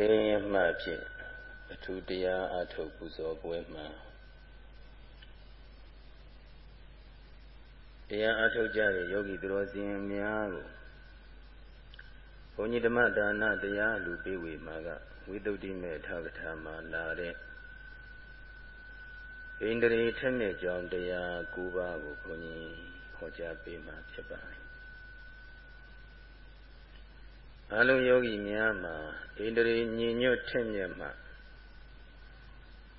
ထေရမှဖြင့်အထူးတရားအထုတ်ပူဇော်ပွဲမှာတရားအထုတ်ကြတဲ့ယောဂီသူတော်စင်များကိုဘုန်းကြီးဓမ္မဒါနတရားလူပေးဝေမှာကဝိသုဒ္ဓိမေထကထာမှာလာတဲ့ဣန္ဒြေထက်မြက်ကြောင်းတရား၉ပါးကိုဘုန်းကြီးဟောကြားပေးမှာဖြစ်ပါတယ် အလုံးယောဂီများမှာဣန္ဒြေညင်ညွတ်ထက်မြက်မှ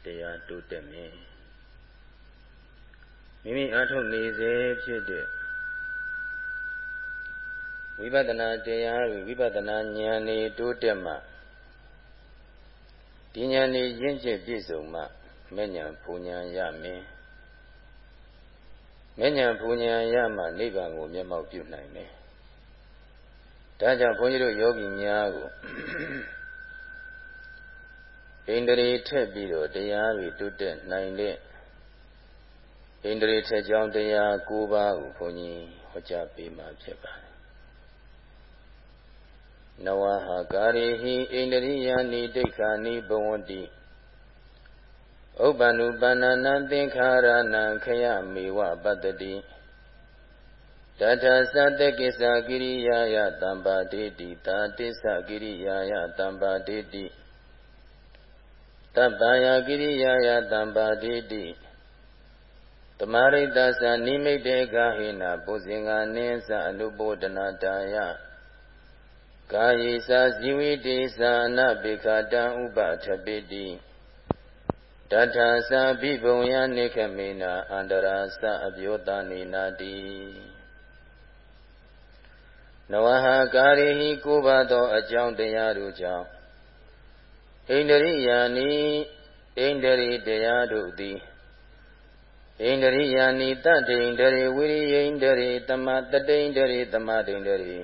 တရားတိုးတက်မယ်မိမိအထုတ်နေစေဖြစ်တဲ့ဝိပဿနာတရားတွေဝိပဿနာဉာဏ်တွေတိုးတက်မှဒီဉာဏ်တွေရင့်ကျက်ပြည့်စုံမှမဲ့ဉာဏ်ပူဉာဏ်ရမယ်မဲ့ဉာဏ်ပူဉာဏ်ရမှနိဗ္ဗာန်ကိုမျက်မှောက်ပြုနိုင်မယ် ဒါကြောင့်ဘုန်းကြီးတို့ယောဂီများကိုဣန္ဒြေထက်ပြီးတော့တရားတွေတိုးတက်နိုင်တဲ့ဣန္ဒြေထက်ကြောင်းတရား၉ပါးကိုဘုန်းကြီးဟောကြားပေးမှာဖြစ်ပါတယ်နဝဟာကာရိဟိဣန္ဒြိယာနိဒိဋ္ဌာနိဘဝန္တိဥပ္ပန္နုပန္နနာသင်္ခါရဏံခယမေဝပတ္တိတ ထသတကိစ္စကိရိယာယတံပါတိတိတာတိစ္စကိရိယာယတံပါတိတိတပ္ပယကိရိယာယတံပါတိတိတမရိတသနိမိတ်တေကဟိနာပုဇင်္ဂနိသအနုဘောဒနာတာယကာယေသာဇီဝိတေသာအနပိခတံဥပထပိတိတထာသဘိဘုံယနိခမေနာအန္တရာသအပြောတနေနာတိ နဝဟကာရိဟိကိုးပါသောအကြောင်းတရားတို့ကြောင့်ဣန္ဒရိယာနိဣန္ဒရိတရားတို့သည်ဣန္ဒရိယာနိတတ္တိန္ဒရိဝိရိယိန္ဒရိတမတတိန္ဒရိတမတိန္ဒရိ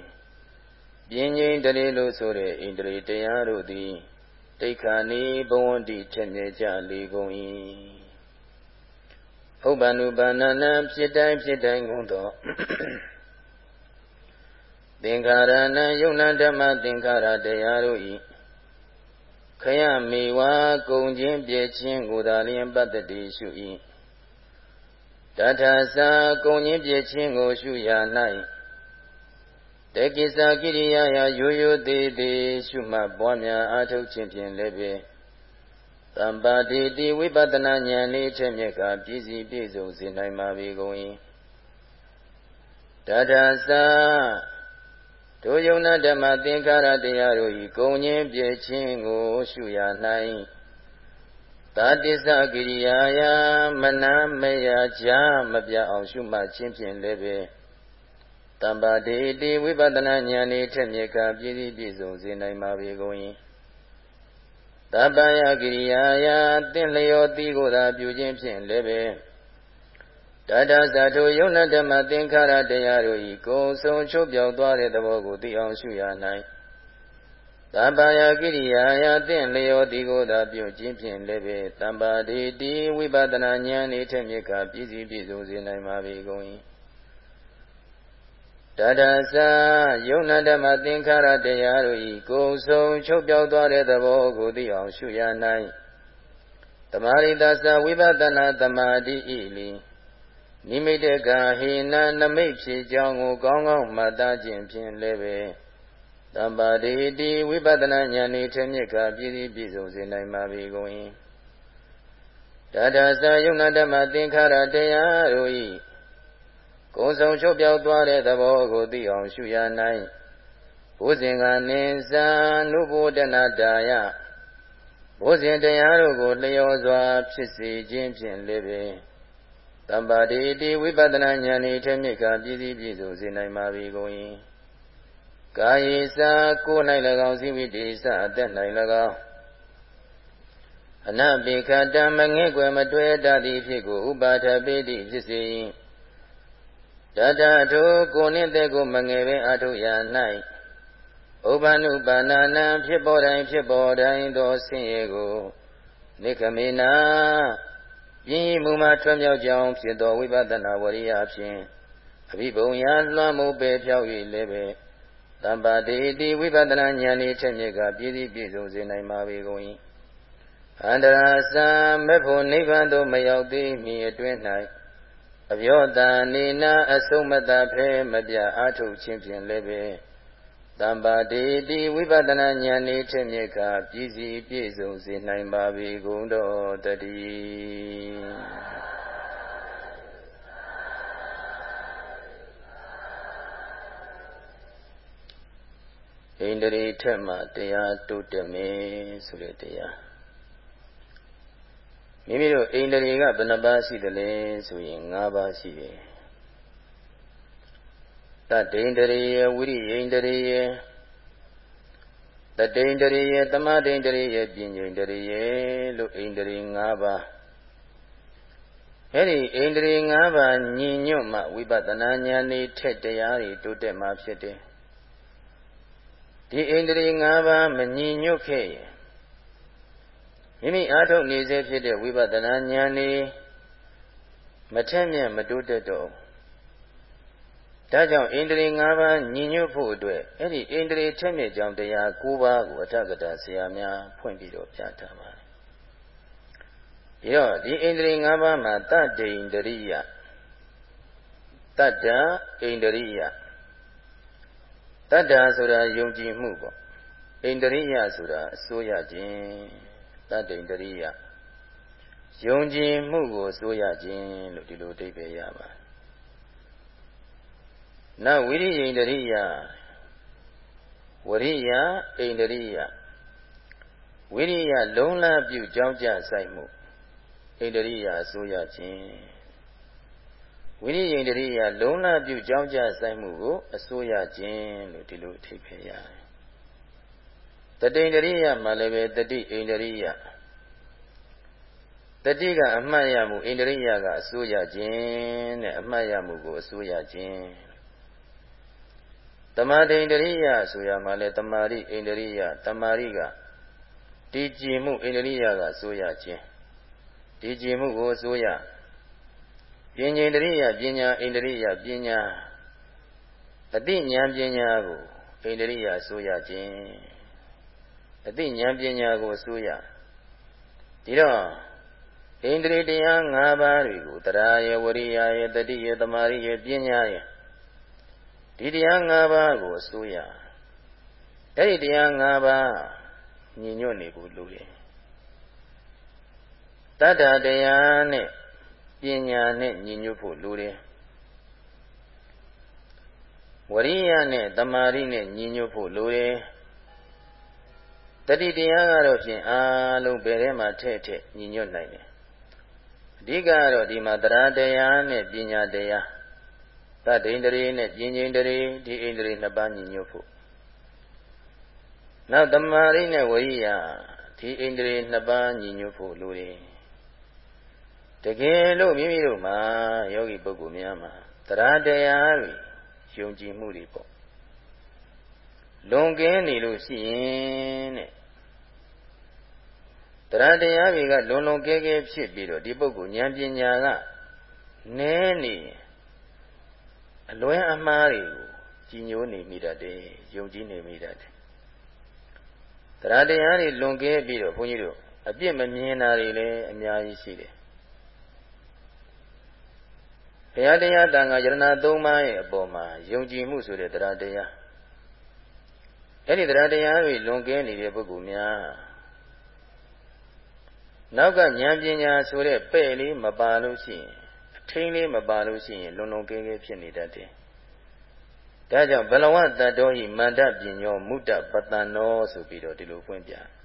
ပြင်းငိန္ဒရိလို့ဆိုတဲ့ဣန္ဒရိတရားတို့သည်တိခာနိဘဝန္တိထက်မြဲကြလေကုန်၏ဥပ္ပန္နုပါဏနံဖြစ်တိုင်းဖြစ်တိုင်းကုန်သော သင်္ခါရဏယုံနာဓမ္မသင်္ခါရတရားတို့၏ခယမေဝါကုံချင်းပြည့်ချင်းကိုသာလျင်ပတ္တိရှု၏တထာသာကုံချင်းပြည့်ချင်းကိုရှုရာ၌တကိစ္စကိရိယာယရိုးရိုးသေးသေးရှုမှတ်ပွားများအားထုတ်ခြင်းဖြင့်လည်းပဲတမ္ပါတိတိဝိပဿနာဉာဏ်လေးချက်မြက်ကပြည့်စည်ပြည့်စုံစေနိုင်ပါပေကုန်၏တထာသာ တို့ယုံနာဓမ္မသင်္ခါရတရားတို့ဤကုံချင်းပြည့်ချင်းကိုရှုရ၌သာတိစ္စကိရိယာယမနာမယကြာမပြအောင်ရှုမှတ်ခြင်းဖြင့်လည်းပဲတမ္ပါတိတိဝိပဿနာဉာဏ်ဤထက်မြက်ကပြည့်စည်ပြည့်စုံစေနိုင်ပါပေကုန်၏တပ္ပယကိရိယာယတင့်လျောတိကိုသာပြုခြင်းဖြင့်လည်းပဲ တတသထုယုံနာဓမ္မသင်္ခါရတရားတို့ဤကိုယ်ဆုံးချုပ်ပြောက်သွားတဲ့သဘောကိုသိအောင်ရှုရ၌တမ္ပါယကိရိယာယတင့်လျောတိကိုသာပြုခြင်းဖြင့်လည်းပဲတမ္ပါတိတိဝိပဿနာဉာဏ်ဤထက်မြက်ကပြည့်စည်ပြည့်စုံစေနိုင်ပါပေကုန်၏တတသယုံနာဓမ္မသင်္ခါရတရားတို့ဤကိုယ်ဆုံးချုပ်ပြောက်သွားတဲ့သဘောကိုသိအောင်ရှုရ၌တမာရိတသဝိပဿနာသမာဓိဤလီ နိမိတကဟိနနမိတ်ဖြစ်ကြောင်းကို ကောင်းကောင်းမှတ်သားခြင်းဖြင့်လည်းပဲတမ္ပါတိတိဝိပဿနာဉာဏ်ဤထမြစ်ကပြည့်စည်ပြည့်စုံစေနိုင်ပါပေကုန်၏တတသယုံနာဓမ္မသင်္ခါရတရားတို့၏ကိုယ်ဆောင်ချုပ်ပြောက်သွားတဲ့သဘောကိုသိအောင်ရှုရ၌ဘုဇင်ကနိသံနုဘောဒနာတာယဘုဇင်တရားတို့ကိုလျော်စွာဖြစ်စေခြင်းဖြင့်လည်းပဲ တမ္ပါတိတိဝိပဿနာဉာဏ်ဤထက်မြစ်ကပြည့်စည်ပြည့်စုံစေနိုင်ပါပြီကုန်၏ကာယေစာကိုယ်၌၎င်းစိဝိတေစအသက်၌၎င်းအနပိခတံမငဲ့ွယ်မတွဲတတ်သည့်ဖြစ်ကိုဥပါထပိတိဖြစ်စေ၏တတထိုကိုနှင့်တဲ့ကိုမငယ်ပင်အထုရ၌ဥပ္ပန္နုပါဏာနံဖြစ်ပေါ်တိုင်းဖြစ်ပေါ်တိုင်းသောဆင်းရဲကိုနိခမေနာ ပြင်းရမူမှထွံ့မြောက်ကြောင်းဖြစ်သောဝိပဿနာဝရိယဖြင့်အဘိဘုံညာလွှမ်းမိုးပေဖြောက်၍လည်းပဲတမ္ပါတိတိဝိပဿနာဉာဏ်ဤထက်မြက်ကပြည့်စည်ပြည့်စုံစေနိုင်ပါပေကုန်၏အန္တရာစံမေဖို့နိဗ္ဗာန်သို့မရောက်သေးမီအတွင်း၌အပြောတန်နေနာအဆုံးမတဖဲမပြအာထုတ်ခြင်းဖြင့်လည်းပဲ တမ္ပါတိတိဝိပဿနာဉာဏ်ဤထက်မြက်ကပြည့်စည်ပြည့်စုံစေနိုင်ပါပေကုန်တော်တည်းဣန္ဒြေထက်မှတရားတိုးတက်မယ်ဆိုတဲ့တရားမိမိတို့ဣန္ဒြေကဘယ်နှပါးရှိသလဲဆိုရင်၅ပါးရှိတယ် တတ္တိန္ဒြေယဝိရိယန္ဒြေယတတိန္ဒြေယသမတိန္ဒြေယပညိန္ဒြေယလို့ဣန္ဒြေ၅ပါးအဲ့ဒီဣန္ဒြေ၅ပါးညီညွတ်မှဝိပဿနာဉာဏ်ဤထက်တရားတွေတိုးတက်မှဖြစ်တယ်ဒီဣန္ဒြေ၅ပါးမညီညွတ်ခဲ့ရင်မိမိအားထုတ်နေစေဖြစ်တဲ့ဝိပဿနာဉာဏ်ဤမထက်မြက်မတိုးတက်တော့ ဒါကြောင့်ဣန္ဒြေ၅ပါးညီညွတ်ဖို့အတွက်အဲ့ဒီဣန္ဒြေထက်မြက်ကြောင့်တရား၉ပါးကိုအထက်ကတာဆရာများဖွင့်ပြီးတော့ပြထားပါတယ်။ဒီတော့ဒီဣန္ဒြေ၅ပါးမှာတတ္တိန္ဒရိယတတ္တဣန္ဒရိယတတ္တာဆိုတာယုံကြည်မှုပေါ့ဣန္ဒရိယဆိုတာအစိုးရခြင်းတတ္တိန္ဒရိယယုံကြည်မှုကိုအစိုးရခြင်းလို့ဒီလိုအဓိပ္ပာယ်ရပါတယ် နဝိရိယဣန္ဒရိယဝရိယဣန္ဒရိယဝိရိယလုံးလပြုကြောင်းကြဆိုင်မှုဣန္ဒရိယအစိုးရခြင်းဝိရိယိန္ဒရိယလုံးလပြုကြောင်းကြဆိုင်မှုကိုအစိုးရခြင်းလို့ဒီလိုအထိပ္ပယ်ရတယ်။တတိန္ဒရိယမှာလည်းပဲတတိဣန္ဒရိယတတိကအမှတ်ရမှုဣန္ဒရိယကအစိုးရခြင်းတဲ့အမှတ်ရမှုကိုအစိုးရခြင်း တမာတိန္ဒရိယဆိုရမှာလဲတမာရိဣန္ဒရိယတမာရိကတည်ကြည်မှုဣန္ဒရိယကအစိုးရခြင်းတည်ကြည်မှုကိုအစိုးရပညာတရိယပညာဣန္ဒရိယပညာအတိညာပညာကိုဣန္ဒရိယဆိုရခြင်းအတိညာပညာကိုဆိုရဒီတော့ဣန္ဒြေတရား၅ပါးတွေကိုတရားယဝရိယယတတိယသမာရိယပညာယ ဒီတရား၅ပါးကိုအစိုးရအဲ့ဒီတရား၅ပါးညီညွတ်နေဖို့လိုတယ်တတ္တတရားနဲ့ပညာနဲ့ညီညွတ်ဖို့လိုတယ်ဝရိယနဲ့တမာရိနဲ့ညီညွတ်ဖို့လိုတယ်တတိတရားကတော့ဖြင့်အားလုံးဘယ်ထဲမှာထည့်ထည့်ညီညွတ်နိုင်တယ်အဓိကကတော့ဒီမှာတရားတရားနဲ့ပညာတရား သတ္တိန္ဒြေနဲ့ပညာန္ဒြေဒီဣန္ဒြေနှစ်ပါးညီညွတ်ဖို့နောက်တမာရိနဲ့ဝရိယဒီဣန္ဒြေနှစ်ပါးညီညွတ်ဖို့လိုတယ်တကယ်လို့မိမိတို့မှာယောဂီပုဂ္ဂိုလ်များမှာတရားတရားတွေယုံကြည်မှုတွေပေါ့လွန်ကဲနေလို့ရှိရင်တဲ့တရားတရားတွေကလွန်လွန်ကဲကဲဖြစ်ပြီးတော့ဒီပုဂ္ဂိုလ်ဉာဏ်ပညာကနည်းနေ အလွဲအမှားတွေကိုကြီးညိုနေမိတတ်တယ်ယုံကြည်နေမိတတ်တယ်တရားတရားတွေလွန်ကဲပြီးတော့ဘုန်းကြီးတို့အပြစ်မမြင်တာတွေလည်းအများကြီးရှိတယ်ဘုရားတရားတန်ခါယရဏသုံးပါးရဲ့အပေါ်မှာယုံကြည်မှုဆိုတဲ့တရားတရားအဲ့ဒီတရားတရားတွေလွန်ကဲနေတဲ့ပုဂ္ဂိုလ်များနောက်ကဉာဏ်ပညာဆိုတဲ့ပဲ့လေးမပါလို့ရှိရင်အ ထင်းလေးမပါလို့ရှိရင်လွန်လွန်ကဲကဲဖြစ်နေတတ်တယ်။ဒါကြောင့်ဘလဝတ္တတော်ဤမန္တပညောမုတ္တပတန်နောဆိုပြီးတော့ဒီလိုဖွင့်ပြ။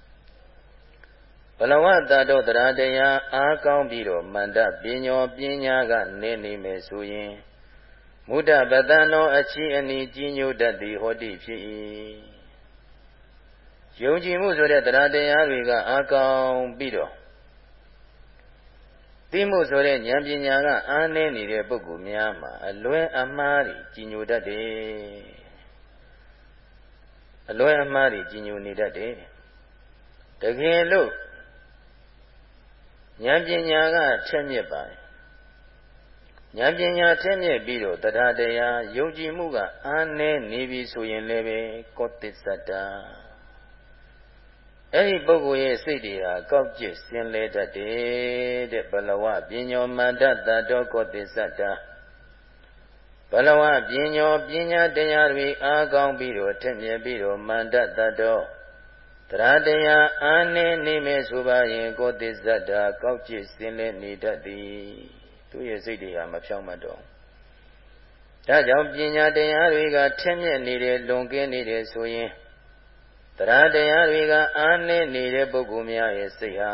ဘလဝတ္တတော်တရားတရားအားကောင်းပြီးတော့မန္တပညောပညာကနေနေမယ်ဆိုရင်မုဒ္ဒပတန်သောအချီအနီကြီးညိုတတ်သည်ဟောတိဖြစ်၏ယုံကြည်မှုဆိုတဲ့တရားတရားတွေကအားကောင်းပြီးတော့ သိမှုဆိုတဲ့ဉာဏ်ပညာကအားနည်းနေတဲ့ပုဂ္ဂိုလ်များမှာအလွဲအမှားတွေကြီးညိုတတ်တယ်အလွဲအမှားတွေကြီးညိုနေတတ်တယ်တကယ်လို့ဉာဏ်ပညာကထက်မြက်ပါတယ်ဉာဏ်ပညာထက်မြက်ပြီးတော့တရားတရားယုံကြည်မှုကအားနည်းနေပြီဆိုရင်လည်းပဲကောသစ္စတ္တာ အဲ့ဒီပုဂ္ဂိုလ်ရဲ့စိတ်တွေဟာကောက်ကျစ်စင်လဲတတ်တယ်တဲ့ဘလဝပညောမန္တတတောကောသစ္စတ္တာဘလဝပညောပညာတရားတွေအားကောင်းပြီးတော့ထက်မြက်ပြီးတော့မန္တတတောတရားတရားအာနေနေမယ်ဆိုပါရင်ကိုသစ္စတ္တာကောက်ကျစ်စင်လဲနေတတ်သည်သူ့ရဲ့စိတ်တွေဟာမဖြောင့်မတ်တော့ဒါကြောင့်ပညာတရားတွေကထက်မြက်နေတယ်လွန်ကင်းနေတယ်ဆိုရင် တရားတရားတွေကအားနည်းနေတဲ့ပုဂ္ဂိုလ်များရဲ့စိတ်ဟာ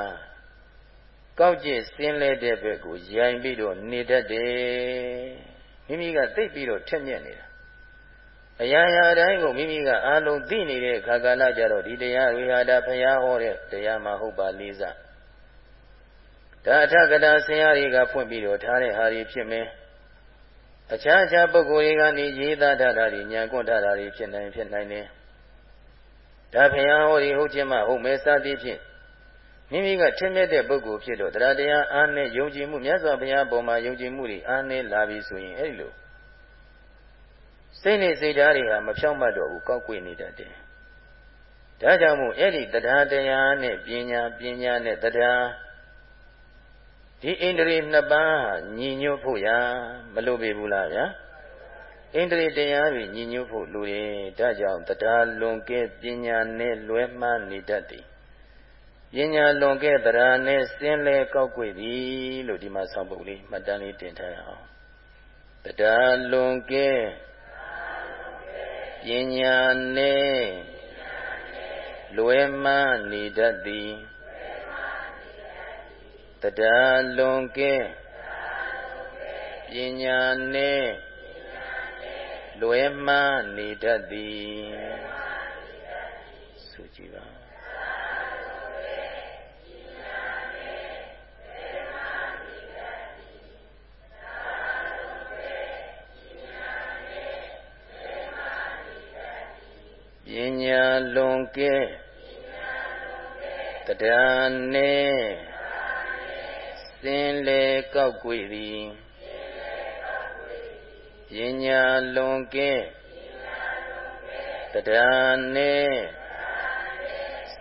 ကောက်ကျစ်စင်းလဲတဲ့ဘက်ကိုရိုင်ပြီးတော့နေတတ်တယ်မိမိကသိပြီးတော့ထက်မြက်နေတာအရာရာတိုင်းကိုမိမိကအာလုံးသိနေတဲ့ခါကာလကြတော့ဒီတရားတွေဟာဒါဘုရားဟောတဲ့တရားမှဟုတ်ပါလေးစားဒါအထကတာဆရာတွေကဖွင့်ပြီးတော့ထားတဲ့ဟာတွေဖြစ်မယ်အခြားအခြားပုဂ္ဂိုလ်တွေကနေရေးသားထားတာတွေညာကွန့်ထားတာတွေဖြစ်နိုင်ဖြစ်နိုင်တယ် ဒါဖျားဟောဒီဟုတ်ခြင်းမဟုတ်မဲစသည်ဖြင့်မိမိကထင်မြက်တဲ့ပုဂ္ဂိုလ်ဖြစ်လို့တရားတရားအားနဲ့ယုံကြည်မှုမြတ်စွာဘုရားပေါ်မှာယုံကြည်မှုတွေအားနဲ့လာပြီဆိုရင်အဲ့လိုစိတ်နဲ့စိတ်ဓာတ်တွေဟာမဖြောင့်မတ်တော့ဘူးကောက်ကွေ့နေတတ်တယ်ဒါကြောင့်မို့အဲ့ဒီတရားတရားနဲ့ပညာပညာနဲ့တရားဒီဣန္ဒြေနှစ်ပါးညီညွတ်ဖို့ရာမလိုပေဘူးလားဗျာ ဣန္ဒြေတရားတွေညီညွတ်ဖို့လိုတယ်ဒါကြောင့်တရားလွန်ကဲပညာနဲ့လွဲမှားနေတတ်သည်ပညာလွန်ကဲတရားနဲ့စင်းလဲကောက်ွယ်သည်လို့ဒီမှာဆောင်းပုတ်လေးမှတ်တမ်းလေးတင်ထားရအောင်တရားလွန်ကဲပညာနဲ့လွဲမှားနေတတ်သည်တရားလွန်ကဲပညာနဲ့ လွယ်မှားနေတတ်သည်ဆိုကြည်ပါပညာလွန်ကဲတရားနဲ့စင်လေကောက်ွေသည် ပညာလွန်ကဲတရားနှင့်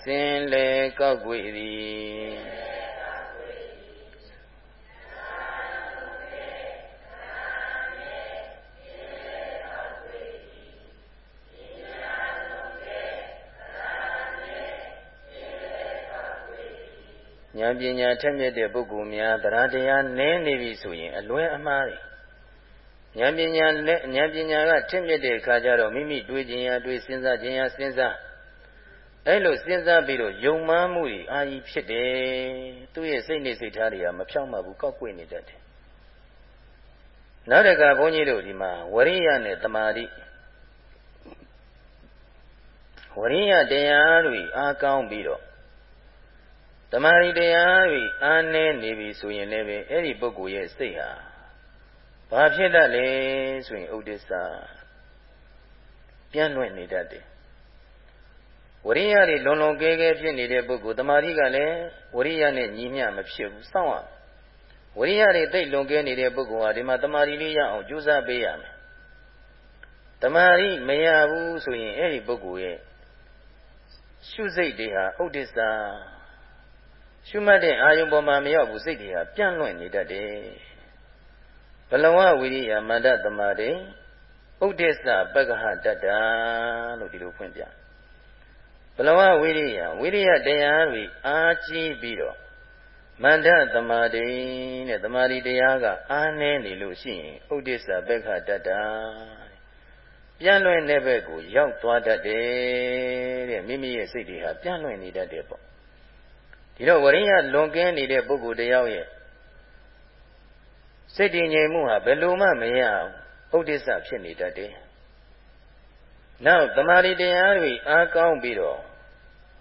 စင်လေကောက်ွေသည်ဉာဏ်ပညာထက်မြက်တဲ့ပုဂ္ဂိုလ်များတရားတရားနည်းနေပြီဆိုရင်အလွဲအမှားတွေ ဉာဏ်ပညာနဲ့ဉာဏ်ပညာကထက်မြက်တဲ့အခါကျတော့မိမိတွေးခြင်းရတွေးစဉ်းစားခြင်းရစဉ်းစားအဲ့လိုစဉ်းစားပြီးတော့ယုံမှန်းမှုတွေအာကြီးဖြစ်တယ်သူ့ရဲ့စိတ်နဲ့စိတ်ထားတွေကမဖြောင့်မဘူးကောက်ကွေ့နေတတ်တယ်နောက်တကဘုန်းကြီးတို့ဒီမှာဝရိယနဲ့တမာတိဝရိယတရားတွေအားကောင်းပြီးတော့တမာရီတရားတွေအားနည်းနေပြီဆိုရင်လည်းပဲအဲ့ဒီပုဂ္ဂိုလ်ရဲ့စိတ်ဟာ ဘာဖြစ်တတ်လဲဆိုရင်ဥဒိစ္စပြန့်လွင့်နေတတ်တယ်ဝရိယတွေလွန်လွန်ကဲကဲဖြစ်နေတဲ့ပုဂ္ဂိုလ်တမာရီကလည်းဝရိယနဲ့ညီမျှမဖြစ်ဘူးစောင့်ရဝရိယတွေသိလွန်ကဲနေတဲ့ပုဂ္ဂိုလ်ဟာဒီမှာတမာရီလေးရအောင်ကြိုးစားပေးရမယ်တမာရီမရဘူးဆိုရင်အဲ့ဒီပုဂ္ဂိုလ်ရဲ့ရှုစိတ်တွေဟာဥဒိစ္စရှုမှတ်တဲ့အာယုံပေါ်မှာမရောက်ဘူးစိတ်တွေဟာပြန့်လွင့်နေတတ်တယ် ဘလဝဝိရိယမန္တသမာဓိဥဒိစ္စပက္ခဟတတ္တာလို့ဒီလိုဖွင့်ပြဘလဝဝိရိယဝိရိယတရားတွေအားကြီးပြီးတော့မန္တသမာဓိနဲ့သမာဓိတရားကအားနည်းနေလို့ရှိရင်ဥဒိစ္စပက္ခတတ္တာပြန့်လွင့်တဲ့ဘက်ကိုရောက်သွားတတ်တယ်တဲ့မိမိရဲ့စိတ်တွေဟာပြန့်လွင့်နေတတ်တယ်ပေါ့ဒီတော့ဝရိယလွန်ကင်းနေတဲ့ပုဂ္ဂိုလ်တယောက်ရဲ့ စိတ်တည်ငြိမ်မှုဟာဘယ်လိုမှမရအောင်ဥဒိစ္စဖြစ်နေတတ်တယ်။နောက်တမာရီတရားတွေအားကောင်းပြီးတော့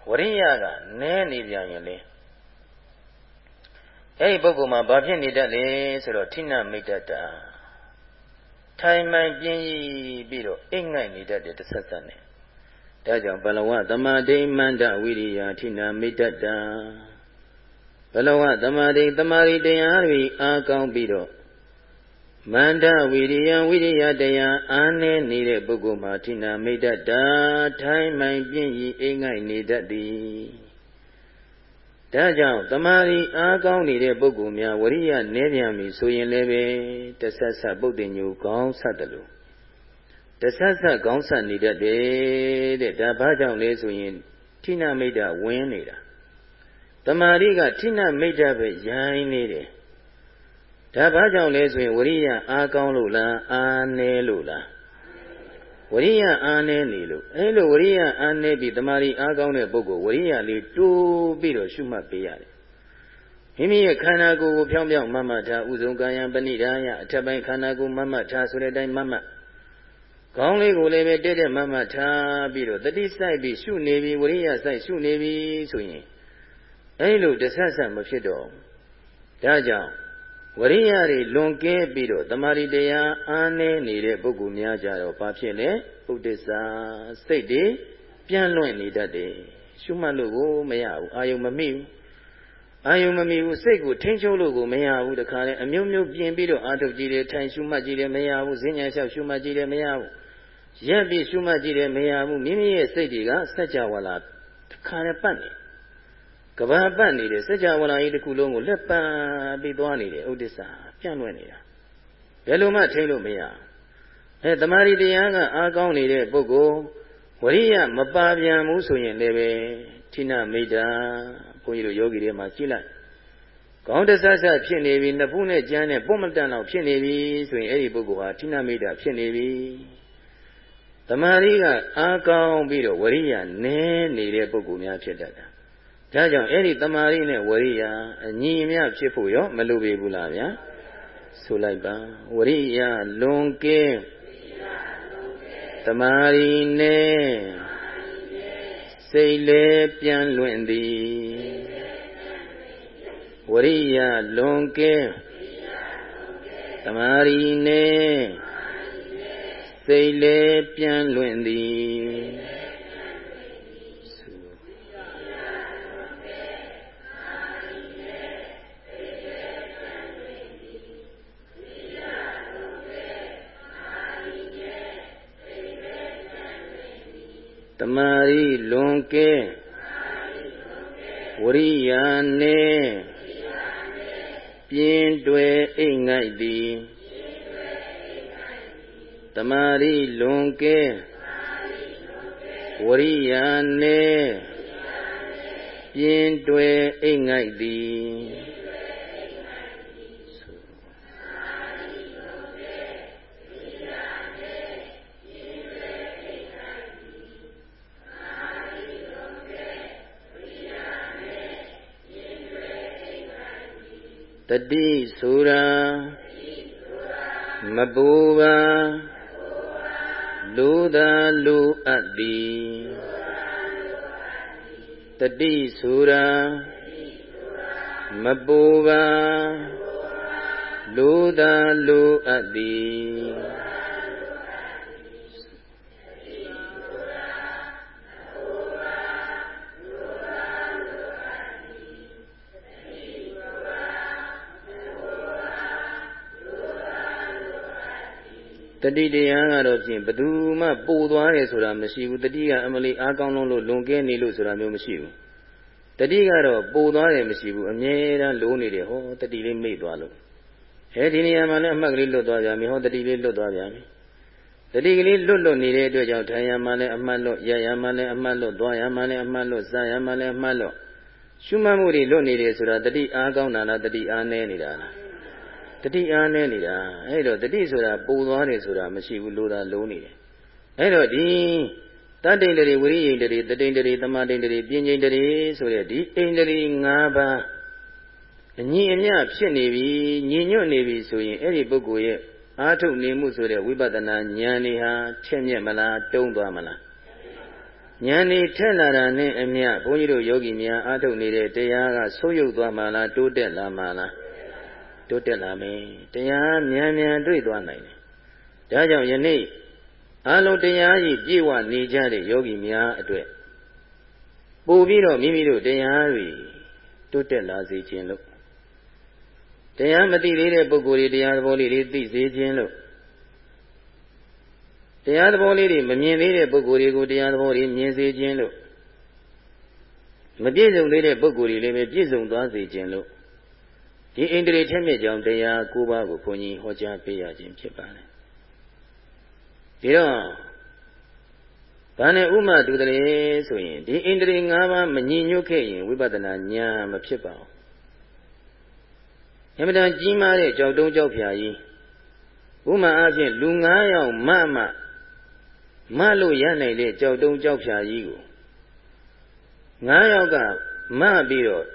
ဝရိယကနည်းနေပြန်ရင်လေအဲ့ဒီပုဂ္ဂိုလ်မှာဘာဖြစ်နေတတ်လဲဆိုတော့ထိနမိတ်တတာထိုင်မှန်ပြင်းပြီးတော့အိတ်ငိုက်နေတတ်တယ်တစ်ဆက်ဆက်နဲ့ဒါကြောင့်ဘလဝသမာဓိမန္တဝိရိယထိနာမိတ္တံဘလဝသမာဓိသမာဓိတရားတွေအားကောင်းပြီးတော့ မန္တဝိရိယဝိရိယတရားအားနည်းနေတဲ့ပုဂ္ဂိုလ်မှာဌိနာမိတ်တတာထိုင်းမှန်ပြင်းဤအိမ်ငိုက်နေတတ်သည်ဒါကြောင့်တမာရီအားကောင်းနေတဲ့ပုဂ္ဂိုလ်များဝရိယနည်းပြန်ပြီဆိုရင်လည်းပဲတဆက်ဆက်ပုတ်တင်ညူကောင်းဆက်တယ်လို့တဆက်ဆက်ကောင်းဆက်နေတတ်တယ်တဲ့ဒါဘာကြောင့်လဲဆိုရင်ဌိနာမိတ်တဝင်နေတာတမာရီကဌိနာမိတ်တပဲရိုင်းနေတယ် ဒါဘာကြောင့်လဲဆိုရင်ဝရိယအားကောင်းလို့လားအားနည်းလို့လားဝရိယအားနည်းနေလို့အဲလိုဝရိယအားနည်းပြီးတမာရီအားကောင်းတဲ့ပုဂ္ဂိုလ်ဝရိယလေးတိုးပြီးတော့ရှုမှတ်ပေးရတယ်မိမိရဲ့ခန္ဓာကိုယ်ကိုဖြောင်းဖြောင်းမမှတ်ထားဥဆုံးကာယံပဏိဒါယအထက်ပိုင်းခန္ဓာကိုယ်မမှတ်ထားဆိုတဲ့အတိုင်းမမှတ်ခေါင်းလေးကိုလည်းပဲတဲ့တဲ့မမှတ်ထားပြီးတော့တတိဆိုင်ပြီးရှုနေပြီဝရိယဆိုင်ရှုနေပြီဆိုရင်အဲလိုတဆတ်ဆတ်မဖြစ်တော့ဒါကြောင့် ဝရိယတွေလွန်ကဲပြီးတော့တမာရီတရားအားနည်းနေတဲ့ပုဂ္ဂိုလ်များကြတော့ဘာဖြစ်လဲဥဒိစ္စစိတ်တွေပြန့်လွင့်နေတတ်တယ်ရှုမှတ်လို့ကိုမရဘူးအာယုံမမိဘူးအာယုံမမိဘူးစိတ်ကိုထိန်းချုပ်လို့ကိုမရဘူးတခါလဲအမျိုးမျိုးပြင်ပြီးတော့အာထုတ်ကြည့်တယ်ထိုင်ရှုမှတ်ကြည့်တယ်မရဘူးဈဉ္ညာလျှောက်ရှုမှတ်ကြည့်တယ်မရဘူးရက်ပြီးရှုမှတ်ကြည့်တယ်မရဘူးမိမိရဲ့စိတ်တွေကစัจ java လာတခါလဲပတ်နေ ကဘာပတ်နေတဲ့စัจ java လာကြီးတစ်ခုလုံးကိုလက်ပံပြီးသွားနေတယ်ဥဒိစ္စပြန့်လွင့်နေတာဘယ်လိုမှထိလို့မရအဲတမာရီတရားကအားကောင်းနေတဲ့ပုဂ္ဂိုလ်ဝရိယမပါပြန်ဘူးဆိုရင်လည်းပဲဌိနမိတ်တာဘုန်းကြီးတို့ယောဂီတွေမှာကြည့်လိုက်ကောင်းတဆဆဖြစ်နေပြီနှစ်ဖူးနဲ့ကြမ်းနဲ့ပုံမတန်တော့ဖြစ်နေပြီဆိုရင်အဲ့ဒီပုဂ္ဂိုလ်ဟာဌိနမိတ်တာဖြစ်နေပြီတမာရီကအားကောင်းပြီးတော့ဝရိယနည်းနေတဲ့ပုဂ္ဂိုလ်များဖြစ်တတ်တာ ဒါကြောင့်အဲ့ဒီတမာရီနဲ့ဝရိယအညီအမျှဖြစ်ဖို့ရောမလိုပေဘူးလားဗျာဆိုလိုက်ပါဝရိယလွန်ကင်းတမာရီနဲ့စိတ်လည်းပြန်လွင့်သည်ဝရိယလွန်ကင်းတမာရီနဲ့စိတ်လည်းပြန်လွင့်သည် တမာရီလွန်ကဲဝရိယာနေပြင်းတွယ်အိတ်ငိုက်သည်တမာရီလွန်ကဲဝရိယာနေပြင်းတွယ်အိတ်ငိုက်သည် တတိဆိုတာမပူပါလူသာလူအပ်သည်တတိဆိုတာမပူပါလူသာလူအပ်သည် တတိတရားကတော့ဖြင့်ဘသူမှပို့သွားတယ်ဆိုတာမရှိဘူးတတိကအမလီအားကောင်းလုံးလို့လွန်ကဲနေလို့ဆိုတာမျိုးမရှိဘူးတတိကတော့ပို့သွားတယ်မရှိဘူးအမြဲတမ်းလိုးနေတယ်ဟောတတိလေးမိတ်သွားလို့အဲဒီနေရာမှာလည်းအမှတ်ကလေးလွတ်သွားကြပြီဟောတတိလေးလွတ်သွားပြန်ပြီတတိကလေးလွတ်လွတ်နေတဲ့အတွက်ကြောင့်ထိုင်ရမှလည်းအမှတ်လွတ်ရရမှလည်းအမှတ်လွတ်သွားရမှလည်းအမှတ်လွတ်စားရမှလည်းအမှတ်လွတ်ရှုမှတ်မှုတွေလွတ်နေတယ်ဆိုတာတတိအားကောင်းတာလားတတိအားနည်းနေတာလား တတိအားနေနေတာအဲ့တော့တတိဆိုတာပူသွားတယ်ဆိုတာမရှိဘူးလို့သာလုံးနေတယ်အဲ့တော့ဒီတတ္တိန်တရေဝိရိယိန်တရေတတိန်တရေသမာတိန်တရေပြင်းချိန်တရေဆိုတဲ့ဒီအိန္ဒြေ၅ပါးအညီအမျှဖြစ်နေပြီညီညွတ်နေပြီဆိုရင်အဲ့ဒီပုဂ္ဂိုလ်ရဲ့အာထုတ်နေမှုဆိုတဲ့ဝိပဿနာဉာဏ်นี่ဟာထက်မြက်မလားတုံးသွားမလားဉာဏ်นี่ထက်လာတာနဲ့အမျှဘုန်းကြီးတို့ယောဂီများအာထုတ်နေတဲ့တရားကဆုပ်ယုပ်သွားမှလားတိုးတက်လာမှလား တိုးတက်လာမယ်တရားမြန်မြန်တွေ့သွားနိုင်တယ်ဒါကြောင့်ယနေ့အလုံးတရားကြီးပြည့်ဝနေကြတဲ့ယောဂီများအတွက်ပို့ပြီးတော့မိမိတို့တရားတွေတိုးတက်လာစေခြင်းလို့တရားမသိသေးတဲ့ပုဂ္ဂိုလ်တွေတရားသဘောလေးတွေသိစေခြင်းလို့တရားသဘောလေးတွေမမြင်သေးတဲ့ပုဂ္ဂိုလ်တွေကိုတရားသဘောတွေမြင်စေခြင်းလို့မပြည့်စုံသေးတဲ့ပုဂ္ဂိုလ်တွေလည်းပဲပြည့်စုံသွားစေခြင်းလို့ ဒီအိန္ဒြေထက်မြက်ကြောင့်တရား၉ပါးကိုဘုန်းကြီးဟောကြားပေးရခြင်းဖြစ်ပါတယ်ဒီတော့ဘာနဲ့ဥမာတူတယ်ဆိုရင်ဒီအိန္ဒြေ၅ပါးမညီညွတ်ခဲ့ရင်ဝိပဿနာဉာဏ်မဖြစ်ပါဘူးအမှန်တန်ကြီးမားတဲ့ကြောက်တုံးကြောက်ဖြာကြီးဥမာအဖြစ်လူ9ယောက်မမမလို့ရနိုင်တဲ့ကြောက်တုံးကြောက်ဖြာကြီးကို9ယောက်ကမပြီးတော့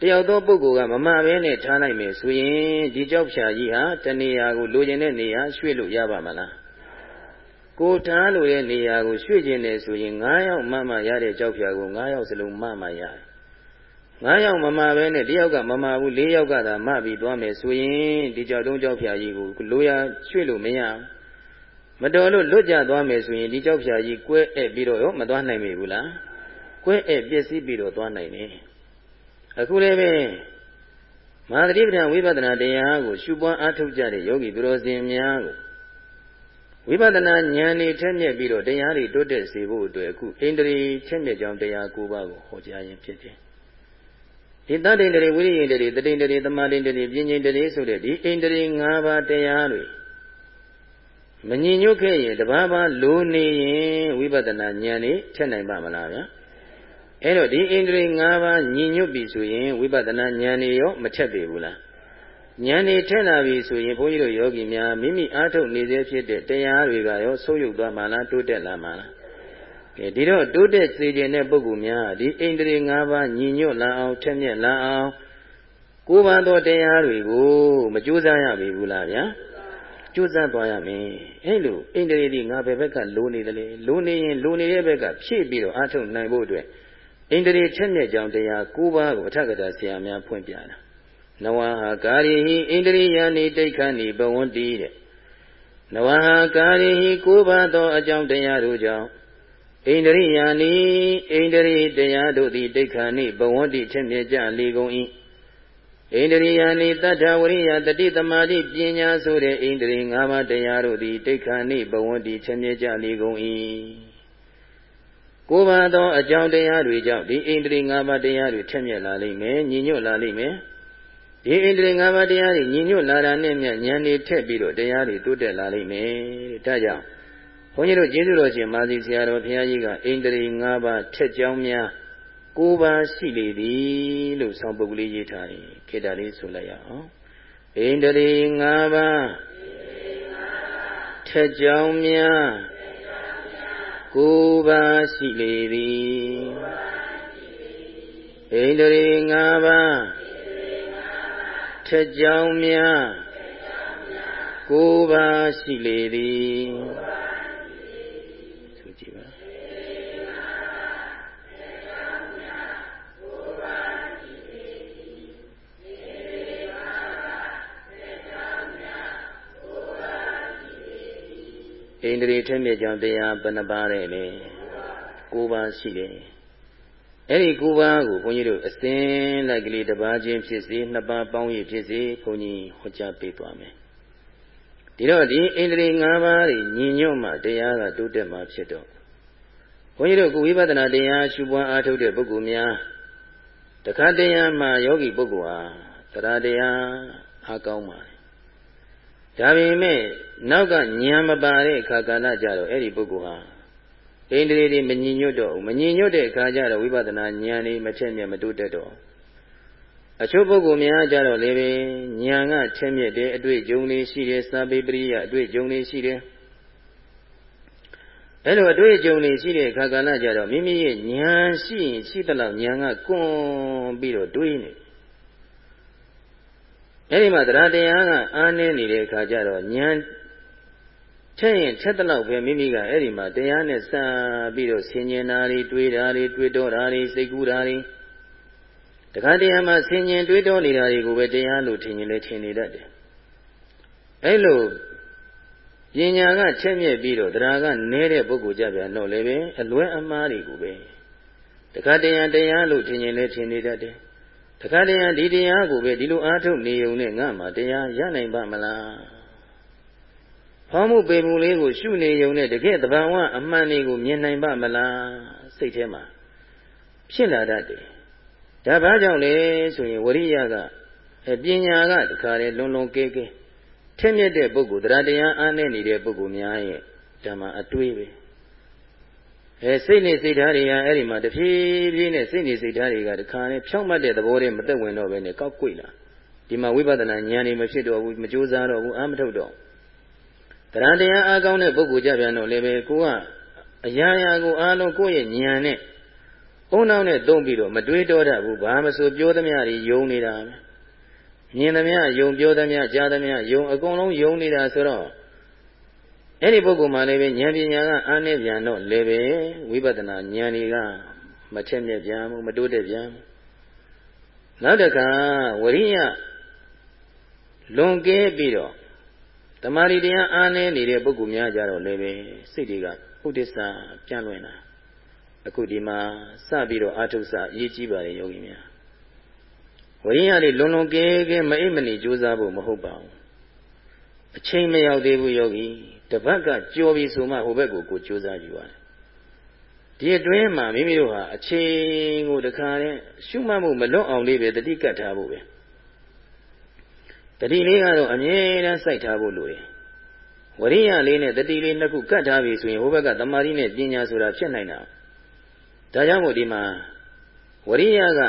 တယောက်သောပုဂ္ဂိုလ်ကမမပဲနဲ့ထားနိုင်မယ်ဆိုရင်ဒီကြောက်ဖြာကြီးဟာတနေရာကိုလိုချင်တဲ့နေရာရွှေ့လို့ရပါမလားကိုထားလို့တဲ့နေရာကိုရွှေ့ခြင်းနဲ့ဆိုရင်9ယောက်မမရတဲ့ကြောက်ဖြာကို9ယောက်စလုံးမမရတယ်9ယောက်မမပဲနဲ့တယောက်ကမမဘူး4ယောက်ကသာမပြီးသွားမယ်ဆိုရင်ဒီကြောက်တုံးကြောက်ဖြာကြီးကိုလိုရာရွှေ့လို့မရမတော်လို့လွတ်ကြသွားမယ်ဆိုရင်ဒီကြောက်ဖြာကြီးကွဲ့ပြီးတော့ရောမသွားနိုင်ပြီဘူးလားကွဲ့ပျက်စီးပြီးတော့သွားနိုင်တယ် အခုလည်းပဲမဟာသတိပဋ္ဌာန်ဝိပဿနာတရားကိုရှုပွားအားထုတ်ကြတဲ့ယောဂီသူတော်စင်များကိုဝိပဿနာဉာဏ်နဲ့ထက်မြက်ပြီးတော့တရားတွေတိုးတက်စေဖို့အတွက်အခုဣန္ဒြေထက်မြက်ကြောင်းတရား၉ပါးကိုဟောကြားရင်ဖြစ်တယ်ဒီတတ္တိန္ဒြေဝိရိယန္ဒြေတတိန္ဒြေသမာဓိန္ဒြေပြဉ္ဉ္ဒြေဆိုတဲ့ဒီဣန္ဒြေ၅ပါးတရားတွေမညင်ညွတ်ခဲ့ရင်တဘာဘာလိုနေရင်ဝိပဿနာဉာဏ်นี่ထက်နိုင်ပါမလားဗျာ အဲ့တော့ဒီဣန္ဒြေ၅ပါးညင်ညွတ်ပြီဆိုရင်ဝိပဿနာဉာဏ်นี่ရောမထက်ပေဘူးလားဉာဏ်นี่ထက်လာပြီဆိုရင်ဘုန်းကြီးတို့ယောဂီများမိမိအားထုတ်နေစေဖြစ်တဲ့တရားတွေကရောဆုပ်ယုပ်သွားမှလားတိုးတက်လာမှလားကဲဒီတော့တိုးတက်စေခြင်းတဲ့ပုဂ္ဂိုလ်များဒီဣန္ဒြေ၅ပါးညီညွတ်လာအောင်ထက်မြက်လာအောင်ကိုးပါးသောတရားတွေကိုမကြိုးစားရပြီဘူးလားဗျာကြိုးစားသွားရမယ်အဲ့လိုဣန္ဒြေဒီငါဘယ်ဘက်ကလိုနေတယ်လေလိုနေရင်လိုနေတဲ့ဘက်ကဖြည့်ပြီးတော့အားထုတ်နိုင်ဖို့အတွက် ဣန္ဒြေထက်မြက်ကြောင်တရား၉ပါးကိုအထက်ကတာဆရာများဖွင့်ပြတာနဝဟာကာရိဟိဣန္ဒြိယာနိတိဋ္ဌာနိဘဝန္တိတဲ့နဝဟာကာရိဟိ၉ပါးသောအကြောင်းတရားတို့ကြောင့်ဣန္ဒြိယာနိဣန္ဒြိတရားတို့သည်တိဋ္ဌာနိဘဝန္တိထက်မြက်ကြလေကုန်၏ဣန္ဒြိယာနိတတ္ထဝရိယတတိသမာဓိပညာဆိုတဲ့ဣန္ဒြေ၅ပါးတရားတို့သည်တိဋ္ဌာနိဘဝန္တိထက်မြက်ကြလေကုန်၏ ကိုယ်ပါသောအကြောင်းတရားတွေကြောင့်ဒီဣန္ဒြေ၅ပါးတရားတွေထက်မြက်လာလိမ့်မယ်ညီညွတ်လာလိမ့်မယ်ဒီဣန္ဒြေ၅ပါးတရားတွေညီညွတ်လာတာနဲ့မြတ်ဉာဏ်တွေထက်ပြီးတော့တရားတွေတိုးတက်လာလိမ့်မယ်တဲ့ဒါကြောင့်ဘုန်းကြီးတို့ကျေးဇူးတော်ရှင်မာသီဆရာတော်ဘုရားကြီးကဣန္ဒြေ၅ပါးထက်ကြောင်းများ၉ပါးရှိလေသည်လို့ဆောင်းပုဒ်ကလေးရေးထားတယ်ခေတ္တလေးဆိုလိုက်ရအောင်ဣန္ဒြေ၅ပါးထက်ကြောင်းများ ကိုးပါးရှိလေသည်ဣန္ဒြေ၅ပါးထက်ကြောင်းများကိုးပါးရှိလေသည် န္ဒြေထက်မြက်ကြောင့်တရားဘယ်နှပါးတဲ့လဲ၉ပါးရှိတယ်အဲ့ဒီ၉ပါးကိုဘုန်းကြီးတို့အစဉ်လိုက်ကလေးတစ်ပါးချင်းဖြစ်စေနှစ်ပါးပေါင်းရဖြစ်စေဘုန်းကြီးဟောကြားပေးသွားမယ်ဒီတော့ဒီဣန္ဒြေ၅ပါးကြီးညီညွတ်မှတရားကတိုးတက်မှဖြစ်တော့ဘုန်းကြီးတို့ကုဝိပဿနာတရားရှုပွားအားထုတ်တဲ့ပုဂ္ဂိုလ်များတခါတည်းမှာယောဂီပုဂ္ဂိုလ်ဟာတရားတရားအားကောင်းပါတယ် ဒါပေမဲ့နောက်ကညံမပါတဲ့အခါကာလကြတော့အဲ့ဒီပုဂ္ဂိုလ်ဟာဣန္ဒြေတွေမညီညွတ်တော့ဘူးမညီညွတ်တဲ့အခါကျတော့ဝိပဿနာဉာဏ်တွေမထက်မြက်မတိုးတက်တော့အချို့ပုဂ္ဂိုလ်များကြတော့လေပဲဉာဏ်ကထက်မြက်တယ်အတွေ့အကြုံတွေရှိတယ်စာပေပရိယအတွေ့အကြုံတွေရှိတယ်အဲ့လိုအတွေ့အကြုံတွေရှိတဲ့အခါကာလကြတော့မိမိရဲ့ဉာဏ်ရှိရင်ရှိသလောက်ဉာဏ်ကကွန်ပြီးတော့တွေးနေ အဲ့ဒီမှာတရားတရားကအားနည်းနေတဲ့အခါကျတော့ဉာဏ်ထက်ရင်ထက်တဲ့လောက်ပဲမိမိကအဲ့ဒီမှာတရားနဲ့စပြီးတော့ဆင်ញင်တာတွေတွေးတာတွေတွေးတောတာတွေစိတ်ကူးတာတွေတခါတည်းမှာဆင်ញင်တွေးတောနေတာတွေကိုပဲတရားလို့ထင်ရင်လည်းထင်နေတတ်တယ်အဲ့လိုပညာကချက်မြက်ပြီးတော့တရားကနဲတဲ့ပုဂ္ဂိုလ်ကြပြန်တော့လည်းပဲအလွဲအမှားတွေကိုပဲတခါတည်းတရားလို့ထင်ရင်လည်းထင်နေတတ်တယ် တခါတည်းဒီတရားကိုပဲဒီလိုအားထုတ်နေုံနဲ့ငါမှတရားရနိုင်ပါမလားဖောင်းမှုပေမှုလေးကိုရှုနေုံနဲ့တကယ်တပံဝအမှန်လေးကိုမြင်နိုင်ပါမလားစိတ်ထဲမှာဖြစ်လာတတ်တယ်ဒါဘာကြောင့်လဲဆိုရင်ဝရိယကပညာကတခါလေလွန်လွန်ကဲကဲထက်မြက်တဲ့ပုဂ္ဂိုလ်တရားတရားအားနဲ့နေတဲ့ပုဂ္ဂိုလ်များရဲ့ဓမ္မအတွေးပဲ အဲစိတ်နဲ့စိတ်ဓာတ်တွေကအဲ့ဒီမှာတဖြည်းဖြည်းနဲ့စိတ်နဲ့စိတ်ဓာတ်တွေကတခါလေဖြောင့်မတ်တဲ့သဘောတွေမသက်ဝင်တော့ဘဲနဲ့ကောက်ကွေ့လာဒီမှာဝိပဿနာဉာဏ်တွေမဖြစ်တော့ဘူးမကြိုးစားတော့ဘူးအာမထုတ်တော့တရားတရားအားကောင်းတဲ့ပုဂ္ဂိုလ်ကြပြန်တော့လည်းပဲကိုကအရာရာကိုအားလုံးကိုယ့်ရဲ့ဉာဏ်နဲ့အုံနောက်နဲ့သုံးပြီးတော့မတွေးတော့တတ်ဘူးဘာမဆိုပြောသမျှတွေယုံနေတာပဲမြင်သမျှယုံပြောသမျှကြားသမျှယုံအကုန်လုံးယုံနေတာဆိုတော့ အဲ့ဒီပုဂ္ဂိုလ်မှလည်းပဲဉာဏ်ပညာကအားနည်းပြန်တော့လည်းပဲဝိပဿနာဉာဏ်တွေကမထက်မြက်ပြန်ဘူးမတိုးတက်ပြန်ဘူးနောက်တခါဝရိယလွန်ကဲပြီးတော့တမာရီတရားအားနည်းနေတဲ့ပုဂ္ဂိုလ်များကြတော့လည်းပဲစိတ်တွေကဥဒိစ္စပြန့်လွင်တာအခုဒီမှာစပြီးတော့အာထုစအရေးကြီးပါတယ်ယောဂီများဝိညာဉ်လေးလွန်လွန်ကဲကဲမအိပ်မနေကြိုးစားဖို့မဟုတ်ပါဘူးအချိန်မရောက်သေးဘူးယောဂီ တပတ်ကကြော်ပြီဆိုမှဟိုဘက်ကိုကိုကြိုးစားကြည့်ပါဒီအတွင်းမှာမိမိတို့ဟာအချိန်ကိုတခါနဲ့ရှုမှတ်မှုမလွတ်အောင်လေးပဲတတိကတ်ထားဖို့ပဲတတိလေးကတော့အမြဲတမ်းစိုက်ထားဖို့လိုတယ်ဝရိယလေးနဲ့တတိလေးနှစ်ခုကတ်ထားပြီဆိုရင်ဟိုဘက်ကတမာရီနဲ့ပညာဆိုတာဖြစ်နိုင်တာဒါကြောင့်မို့ဒီမှာဝရိယက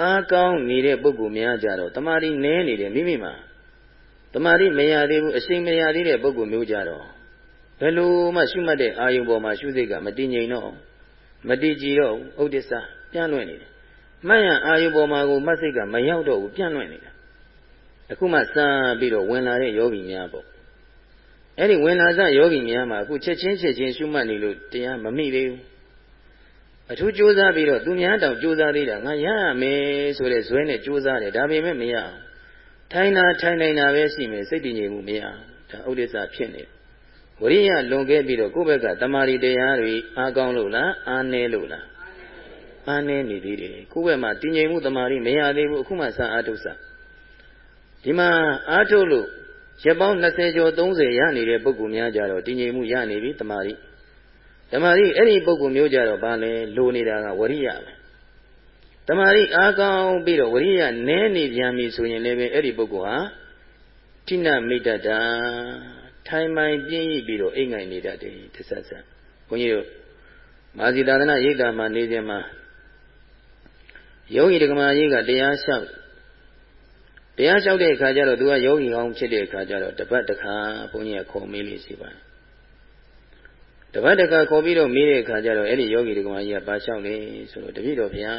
အားကောင်းနေတဲ့ပုဂ္ဂိုလ်များကြတော့တမာတိနည်းနေတယ်မိမိမှာ တမာတိမရသေးဘူးအရှိန်မရသေးတဲ့ပုဂ္ဂိုလ်မျိုးကြတော့ဘယ်လိုမှရှုမှတ်တဲ့အာယုံပေါ်မှာရှုစိတ်ကမတည်ငြိမ်တော့မတည်ကြည်တော့ဥဒိစ္စပြန့်လွင့်နေတယ်မှတ်ရအာယုံပေါ်မှာကိုမှတ်စိတ်ကမရောက်တော့ဘူးပြန့်လွင့်နေတာအခုမှစပြီးတော့ဝင်လာတဲ့ယောဂီများပေါ့အဲ့ဒီဝင်လာစယောဂီများမှာအခုချက်ချင်းချက်ချင်းရှုမှတ်နေလို့တရားမမိသေးဘူးအထူးကြိုးစားပြီးတော့သူများတောင်ကြိုးစားသေးတာငါရရမယ်ဆိုတဲ့ဇွဲနဲ့ကြိုးစားတယ်ဒါပေမဲ့မရအောင် ထိုင်တာထိုင်နိုင်တာပဲရှိမယ်စိတ်တည်ငြိမ်မှုမရအောင်ဒါဥဒိစ္စဖြစ်နေတယ်ဝရိယလွန်ခဲ့ပြီးတော့ကိုယ့်ဘက်ကတမာရီတရားတွေအားကောင်းလို့လားအားနည်းလို့လားအားနည်းနေသေးတယ်ကိုယ့်ဘက်မှာတည်ငြိမ်မှုတမာရီမရသေးဘူးအခုမှစအားထုတ်စဒီမှာအားထုတ်လို့ရက်ပေါင်း20ကျော်30ရနေတဲ့ပုဂ္ဂိုလ်များကြတော့တည်ငြိမ်မှုရနေပြီတမာရီဓမ္မရိအဲ့ဒီပုဂ္ဂိုလ်မျိုးကြတော့ဘာလဲလိုနေတာကဝရိယပဲ ဓမ္မရိအားကောင်းပြီးတော့ဝရိယနည်းနေပြန်ပြီဆိုရင်လည်းပဲအဲ့ဒီပုဂ္ဂိုလ်ဟာဋိနမိတ္တတာထိုင်မှန်ပြင်းရပြီးတော့အိမ်ငိုင်နေတတ်တယ်တဆဆဘုန်းကြီးတို့မာဇီသာသနာရိပ်တာမှာနေစဉ်မှာယောဂီဒကမာကြီးကတရားလျှောက်တရားလျှောက်တဲ့အခါကျတော့သူကယောဂီကောင်းဖြစ်တဲ့အခါကျတော့တပတ်တစ်ခါဘုန်းကြီးကခေါ်မေးလေးရှိပါတယ်တပတ်တခါခေါ်ပြီးတော့မေးတဲ့အခါကျတော့အဲ့ဒီယောဂီဒကမာကြီးကဘာလျှောက်လဲဆိုတော့တပည့်တော်ဗျာ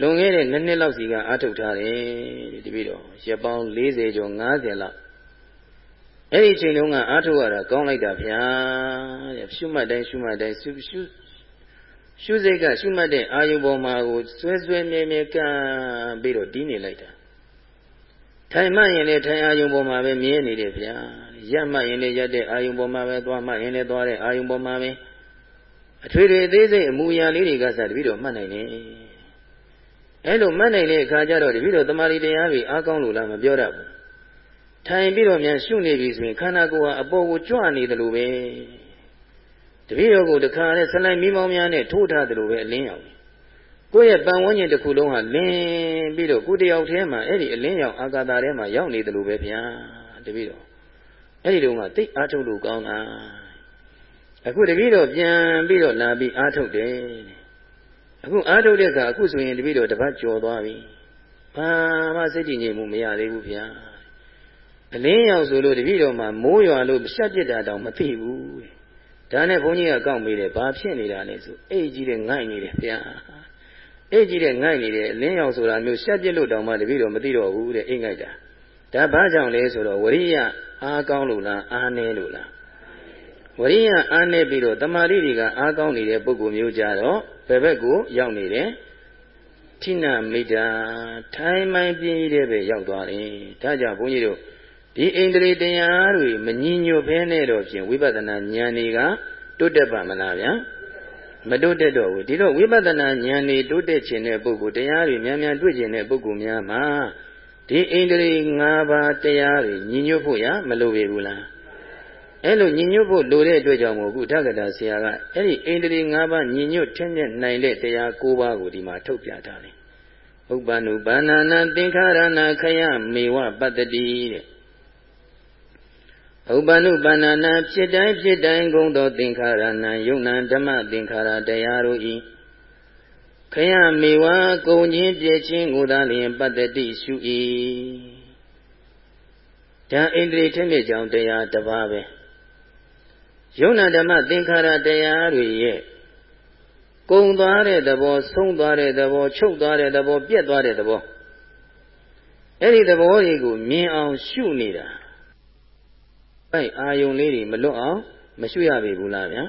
လွန်ခဲ့တဲ့နှစ်နှစ်လောက်စီကအာထုတ်ထားတယ်တပည့်တော်ရက်ပေါင်း40ကျော်50လောက်အဲ့ဒီအချိန်တုန်းကအာထုတ်ရတာကောင်းလိုက်တာဗျာတဲ့ရှုမှတ်တိုင်းရှုမှတ်တိုင်းရှုရှုရှုစိတ်ကရှုမှတ်တဲ့အာယုပေါ်မှာကိုဆွဲဆွဲမြဲမြဲကမ်းပြီးတော့တီးနေလိုက်တာထိုင်မှရင်လည်းထိုင်အာယုပေါ်မှာပဲမြဲနေတယ်ဗျာရပ်မှရင်လည်းရပ်တဲ့အာယုံပေါ်မှာပဲသွားမှရင်လည်းသွားတဲ့အာယုံပေါ်မှာပဲအထွေထွေသေးစိတ်အမူအရာလေးတွေကစတပြီးတော့မှတ်နိုင်တယ် အဲ့လိုမှတ်နိုင်တဲ့အခါကျတော့တပည့်တော်တမာရီတရားကြီးအားကောင်းလို့လားမပြောတတ်ဘူးထိုင်ပြီးတော့မြန်ရှုနေပြီဆိုရင်ခန္ဓာကိုယ်ဟာအပေါ်ကိုကြွနေတယ်လို့ပဲတပည့်တော်ကိုတခါနဲ့ဆလိုင်းမိမောင်းများနဲ့ထိုးထားတယ်လို့ပဲအလင်းရောက်ကိုယ့်ရဲ့ပန်ဝန်းကျင်တစ်ခုလုံးဟာလင်းပြီးတော့ကိုယ်တယောက်တည်းမှာအဲ့ဒီအလင်းရောင်အာကာသထဲမှာရောက်နေတယ်လို့ပဲဗျာတပည့်တော်အဲ့ဒီတုန်းကတိတ်အားထုတ်လို့ကောင်းတာအခုတပည့်တော်ပြန်ပြီးတော့လာပြီးအားထုတ်တယ် အခုအားထုတ်တဲ့အခါအခုဆိုရင်တပည့်တော်တပတ်ကျော်သွားပြီဘာမှစိတ်တည်ငြိမ်မှုမရသေးဘူးဗျာအလင်းရောက်ဆိုလို့တပည့်တော်မှာမိုးရွာလို့ရှက်ပြစ်တာတောင်မသိဘူးဒါနဲ့ဘုန်းကြီးကကောက်မိတယ်ဘာဖြစ်နေတာလဲဆိုအိတ်ကြီးတဲ့ငိုက်နေတယ်ဗျာအိတ်ကြီးတဲ့ငိုက်နေတယ်အလင်းရောက်ဆိုတာမျိုးရှက်ပြစ်လို့တောင်မှတပည့်တော်မသိတော့ဘူးတဲ့အိတ်ငိုက်တာဒါဘာကြောင့်လဲဆိုတော့ဝရိယအားကောင်းလို့လားအားနည်းလို့လား ဝရိယအားနည်းပြီးတော့တမာတိတွေကအားကောင်းနေတဲ့ပုဂ္ဂိုလ်မျိုးကြတော့ဘယ်ဘက်ကိုရောက်နေတယ်ထိနာမိတာထိုင်မှန်ပြင်းတဲ့ပဲရောက်သွားတယ်ဒါကြောင့်ဘုန်းကြီးတို့ဒီအိန္ဒြေတရားတွေမညီညွတ်ဘဲနဲ့တော့ဖြင့်ဝိပဿနာဉာဏ်တွေကတိုးတက်ပါမလားဗျာမတိုးတက်တော့ဘူးဒီတော့ဝိပဿနာဉာဏ်တွေတိုးတက်ခြင်းတဲ့ပုဂ္ဂိုလ်တရားတွေများများတွေ့ခြင်းတဲ့ပုဂ္ဂိုလ်များမှာဒီဣန္ဒြေ၅ပါးတရားတွေညီညွတ်ဖို့ရမလိုပေဘူးလား အဲ့လိုညီညွတ်ဖို့လိုတဲ့အတွက်ကြောင့်မို့ခုထက္ကတာဆရာကအဲ့ဒီဣန္ဒြေ၅ပါးညီညွတ်ထင်းမြက်နိုင်တဲ့တရား၉ပါးကိုဒီမှာထုတ်ပြထားတယ်ဥပ္ပန္နုဘာနာနာသင်္ခါရဏခယမေဝပတ္တိတဲ့ဥပ္ပန္နုဘာနာနာဖြစ်တိုင်းဖြစ်တိုင်းဂုံသောသင်္ခါရဏယုံနာဓမ္မသင်္ခါရတရားတို့ဤခယမေဝကုံချင်းပြည့်ချင်းကိုသာလျင်ပတ္တိရှု၏ဒါဣန္ဒြေထက်မြကြောင့်တရားတစ်ပါးပဲ ယုံနာဓမ္မသင်္ခါရတရားတွေရဲ့ကုံသွားတဲ့သဘောဆုံးသွားတဲ့သဘောချုပ်သွားတဲ့သဘောပြက်သွားတဲ့သဘောအဲ့ဒီသဘောတွေကိုမြင်အောင်ရှုနေတာအဲ့အာယုံလေးတွေမလွတ်အောင်မရှုရပေဘူးလားဗျာ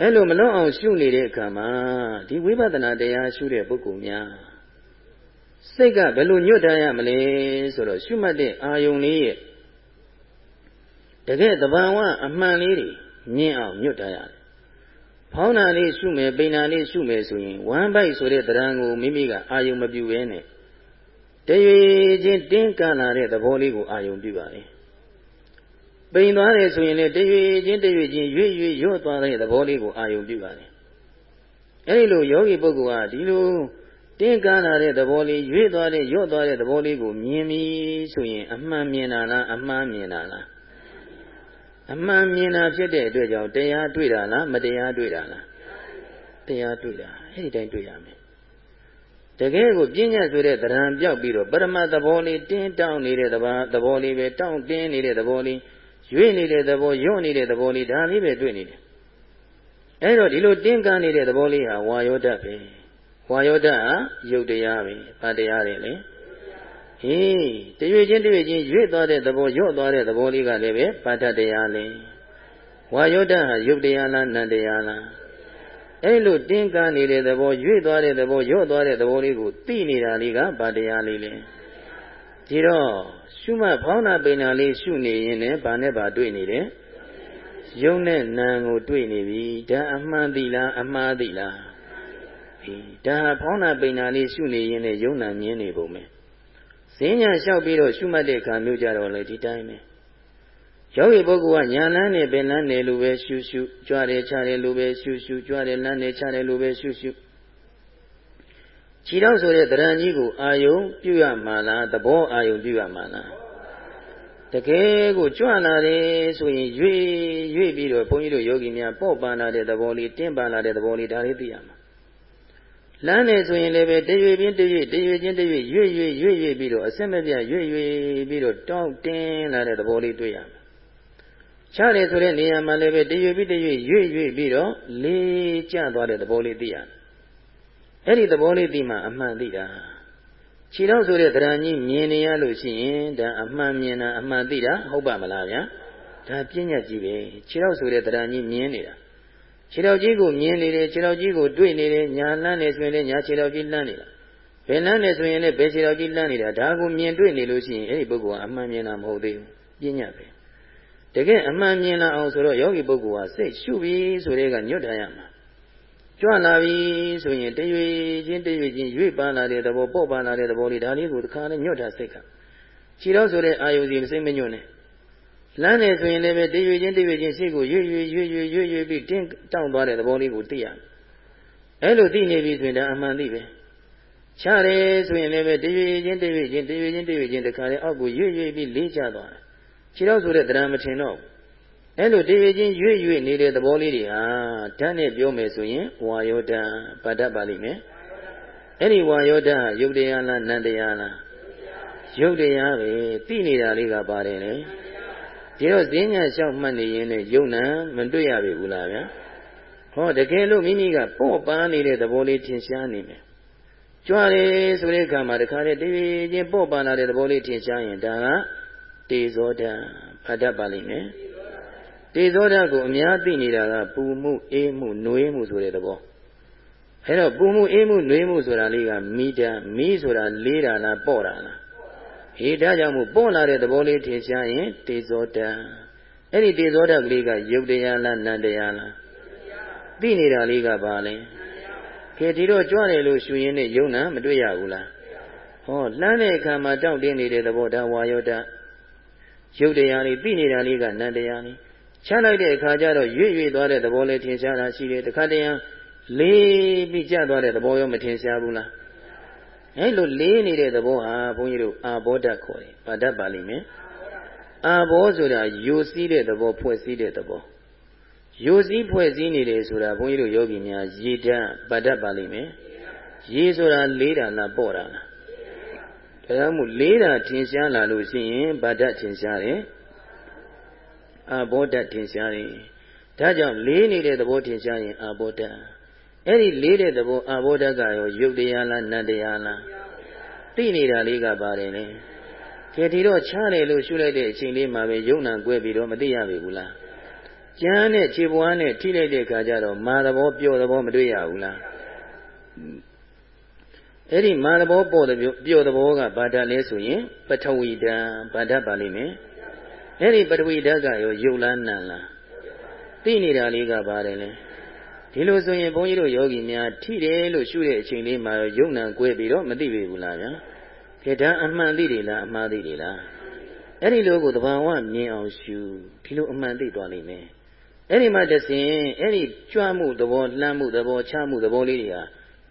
အဲ့လိုမလွတ်အောင်ရှုနေတဲ့အခါမှာဒီဝိပဿနာတရားရှုတဲ့ပုဂ္ဂိုလ်များစိတ်ကဘယ်လိုညွတ်ထားရမလဲဆိုတော့ရှုမှတ်တဲ့အာယုံလေးရဲ့ တကယ်တဘာဝအမှန်လေးတွေမြင်အောင်ညွတ်ထားရတယ်။ဖောင်းတာလေးရှုမယ်ပိန်တာလေးရှုမယ်ဆိုရင်ဝမ်းပိုက်ဆိုတဲ့တရားကိုမိမိကအာယုံမပြုဘဲနဲ့တရွေချင်းတင်းကန်လာတဲ့သဘောလေးကိုအာယုံပြုပါလေ။ပိန်သွားတယ်ဆိုရင်လည်းတရွေချင်းတရွေချင်းရွေ့ရွေ့ရော့သွားတဲ့သဘောလေးကိုအာယုံပြုပါလေ။အဲဒီလိုယောဂီပုဂ္ဂိုလ်ဟာဒီလိုတင်းကန်းလာတဲ့သဘောလေးရွေ့သွားတဲ့ရော့သွားတဲ့သဘောလေးကိုမြင်ပြီဆိုရင်အမှန်မြင်တာလားအမှားမြင်တာလား အမှန်မြင်တာဖြစ်တဲ့အတွက်ကြောင့်တရားတွေ့တာလားမတရားတွေ့တာလားတရားတွေ့တာအဲ့ဒီတိုင်းတွေ့ရမယ်တကယ်ကိုပြဉ္ညာဆိုတဲ့သဏ္ဍာန်ပြောက်ပြီးတော့ပရမတ်သဘောလေးတင်းတောင်းနေတဲ့သဘောသဘောလေးပဲတောင်းတင်းနေတဲ့သဘောလေးရွေ့နေတဲ့သဘောညွန့်နေတဲ့သဘောလေးဒါလေးပဲတွေ့နေတယ်အဲ့တော့ဒီလိုတင်းကန်းနေတဲ့သဘောလေးဟာဝါယောဓာတ်ပဲဝါယောဓာတ်ဟာယုတ်တရားပဲဘာတရားတွေလဲ ဟေးတရွေချင်းတရွေချင်းရွေ့သွားတဲ့သဘောရော့သွားတဲ့သဘောလေးကလည်းပဲပါဋ္ဌတရားလေဝါယောဓာတ်ဟာယုတ်တရားလားနံတရားလားအဲ့လိုတင်းကားနေတဲ့သဘောရွေ့သွားတဲ့သဘောရော့သွားတဲ့သဘောလေးကိုသိနေတာလေးကဗာတရားလေးလေဒီတော့ရှုမှတ်ဖောင်းတာပိန်တာလေးရှုနေရင်လည်းဗာနဲ့ဗာတွေ့နေတယ်ယုံနဲ့နာကိုတွေ့နေပြီဒါအမှန်သိလားအမှားသိလားဟေးဒါဖောင်းတာပိန်တာလေးရှုနေရင်လည်းယုံနာမြင်နေပုံပဲ ဈဉ္ညာလျှောက်ပြီးတော့ရှုမှတ်တဲ့အခါမျိုးကြတော့လေဒီတိုင်းပဲယောဂီပုဂ္ဂိုလ်ကညာလန်းနဲ့ပင်လန်းနဲ့လိုပဲရှုရှုကြွားတယ်ချတယ်လိုပဲရှုရှုကြွားတယ်လန်းတယ်ချတယ်လိုပဲရှုရှုခြေတော့ဆိုတဲ့တရံကြီးကိုအာယုံပြုရမှာလားသဘောအာယုံပြုရမှာလားတကယ်ကိုကြွလာတယ်ဆိုရင်ရွေ့ရွေ့ပြီးတော့ဘုန်းကြီးတို့ယောဂီများပေါ့ပန်လာတဲ့သဘောလေးတင်းပန်လာတဲ့သဘောလေးဒါလေးသိရမှာ လမ်းနေဆိုရင်လည်းပဲတရွေပြင်းတရွေတရွေချင်းတရွေရွေ့ရွေ့ရွေ့ရွေ့ပြီးတော့အစစ်မပြတ်ရွေ့ရွေ့ပြီးတော့တောင်းတင်းလာတဲ့သဘောလေးတွေ့ရမယ်။ချတယ်ဆိုတဲ့နေရာမှာလည်းပဲတရွေပြီးတရွေရွေ့ရွေ့ပြီးတော့လေးကျသွားတဲ့သဘောလေးသိရတယ်။အဲ့ဒီသဘောလေးသိမှအမှန်သိတာ။ခြေတော့ဆိုတဲ့သရဏကြီးမြင်နေရလို့ရှိရင်ဒါအမှန်မြင်တာအမှန်သိတာဟုတ်ပါမလားဗျာ။ဒါပြဉ္ညာကြီးပဲ။ခြေတော့ဆိုတဲ့သရဏကြီးမြင်နေတာ။ ခြေတော်ကြီးကိုမြင်နေတယ်ခြေတော်ကြီးကိုတွေ့နေတယ်ညာလန်းနေဆိုရင်လည်းညာခြေတော်ကြီးလန်းနေတာဘယ်လန်းနေဆိုရင်လည်းဘယ်ခြေတော်ကြီးလန်းနေတာဒါကိုမြင်တွေ့နေလို့ရှိရင်အဲ့ဒီပုဂ္ဂိုလ်ကအမှန်မြင်တာမဟုတ်သေးဘူးပြဉ္ညာပဲတကယ်အမှန်မြင်လာအောင်ဆိုတော့ယောဂီပုဂ္ဂိုလ်ဟာစိတ်ရှုပြီးဆိုတဲ့ကညွတ်ထားရမှာကြွလာပြီဆိုရင်တရွေချင်းတရွေချင်းရွေ့ပန်းလာတဲ့သဘောပေါ့ပန်းလာတဲ့သဘောလေးဒါလေးကိုတစ်ခါနဲ့ညွတ်ထားစိတ်ကခြေတော်ဆိုတဲ့အာယုစီမစိမ့်မညွတ်နဲ့ လမ်းနေဆိုရင်လည်းပဲတရွေချင်းတရွေချင်းရှေ့ကိုရွေ့ရွေ့ရွေ့ရွေ့ရွေ့ရွေ့ပြီးတင်းတောင့်သွားတဲ့သဘောလေးကိုသိရမယ်။အဲလိုသိနေပြီဆိုရင်ဒါအမှန်သိပဲ။ချတယ်ဆိုရင်လည်းပဲတရွေချင်းတရွေချင်းတရွေချင်းတရွေချင်းတခါလေအောက်ကိုရွေ့ရွေ့ပြီးလေးကျသွားတယ်။ခြေတော့ဆိုတဲ့တရားမထင်တော့ဘူး။အဲလိုတရွေချင်းရွေ့ရွေ့နေတဲ့သဘောလေးတွေဟာဓာတ်နဲ့ပြောမယ်ဆိုရင်ဝါယောဓာတ်ပါတတ်ပါလိမ့်မယ်။အဲ့ဒီဝါယောဓာတ်ယုတ်တရားလားနန္တရားလားယုတ်တရားပဲသိနေတာလေးကပါတယ်လေ။ ဒီတော့ဈဉ္ညာလျှောက်မှတ်နေရင်လည်းယုံနာမတွေ့ရပြီဘူးလားဗျာဟောတကယ်လို့မိမိကပေါ့ပန်းနေတဲ့သဘောလေးထင်ရှားနေမယ်ကြွားတယ်ဆိုတဲ့အခါမှာတခါလေတည်ချင်းပေါ့ပန်းလာတဲ့သဘောလေးထင်ရှားရင်ဒါကတေဇောဓာဖတ်တတ်ပါလိမ့်မယ်တေဇောဓာကိုအများသိနေတာကပူမှုအေးမှုနှွေးမှုဆိုတဲ့သဘောအဲတော့ပူမှုအေးမှုနှွေးမှုဆိုတာလေးကမိဓာမီးဆိုတာလေးတာလားပေါ့တာလား ဟေဒါကြောင့်မို့ပွန့်လာတဲ့သဘောလေးထင်ရှားရင်တေဇောတံအဲ့ဒီတေဇောတကလေးကယုတ်တရားလားနံတရားလားသိနေတာလေးကပါလဲခေဒီတော့ကြွတယ်လို့ရှုရင်းနဲ့ယုံနာမတွေ့ရဘူးလားဟောလှမ်းတဲ့အခါမှာတောင့်တင်းနေတဲ့သဘောဒါဝါယောတရုပ်တရားလေးသိနေတာလေးကနန္တရားလေးချလိုက်တဲ့အခါကျတော့ရွေ့ရွေ့သွားတဲ့သဘောလေးထင်ရှားတာရှိတယ်တခါတည်းလေးပြီးကျသွားတဲ့သဘောရောမထင်ရှားဘူးလား အဲလိုလေးနေတဲ့သဘောဟာဘုန်းကြီးတို့အာဘောဓာတ်ခေါ်တယ်ဗာဓာတ်ပါလိမ့်မယ်အာဘောဆိုတာယိုစီးတဲ့သဘောဖွဲ့စည်းတဲ့သဘောယိုစည်းဖွဲ့စည်းနေတယ်ဆိုတာဘုန်းကြီးတို့ယောဂီများရေတန်းဗတ်တတ်ပါလိမ့်မယ်ရေဆိုတာလေးတာလားပေါ့တာလားဒါကြောင့်မို့လေးတာထင်ရှားလာလို့ရှိရင်ဗတ်တတ်ထင်ရှားတယ်အာဘောဓာတ်ထင်ရှားတယ်ဒါကြောင့်လေးနေတဲ့သဘောထင်ရှားရင်အာဘောဓာတ် အဲ့ဒီလေးတဲ့သဘောအာဘောဓာတ်ကရောယုတ်တရားလားနတ်တရားလားသိနေတာလေးကပါတယ်လေကဲဒီတော့ချားတယ်လို့ရှုလိုက်တဲ့အချိန်လေးမှာပဲယုံနာကွဲပြီးတော့မသိရပြီဘူးလားကျမ်းနဲ့ခြေပွားနဲ့ထိလိုက်တဲ့အခါကျတော့မာသဘောပျော့သဘောမတွေ့ရဘူးလားအဲ့ဒီမာသဘောပေါ်တဲ့ပျော့သဘောကဘာဓာလဲဆိုရင်ပထဝီဓာဘာဓာပါလိမ့်မယ်အဲ့ဒီပထဝီဓာကရောယုတ်လားနံလားသိနေတာလေးကပါတယ်လေ ဒီလိုဆိုရင်ဘုန်းကြီးတို့ယောဂီများထိတယ်လို့ရှုတဲ့အချိန်လေးမှာယုံနံကွဲပြီးတော့မသိပြီဘူးလားဗျာခေတ္တအမှန်သိတယ်လားအမှားသိတယ်လားအဲ့ဒီလိုကိုတဘာဝမြင်အောင်ရှုဒီလိုအမှန်သိသွားလိမ့်မယ်အဲ့ဒီမှာတဆင်အဲ့ဒီကြွမှုသဘောလှမ်းမှုသဘောချမှုသဘောလေးတွေဟာ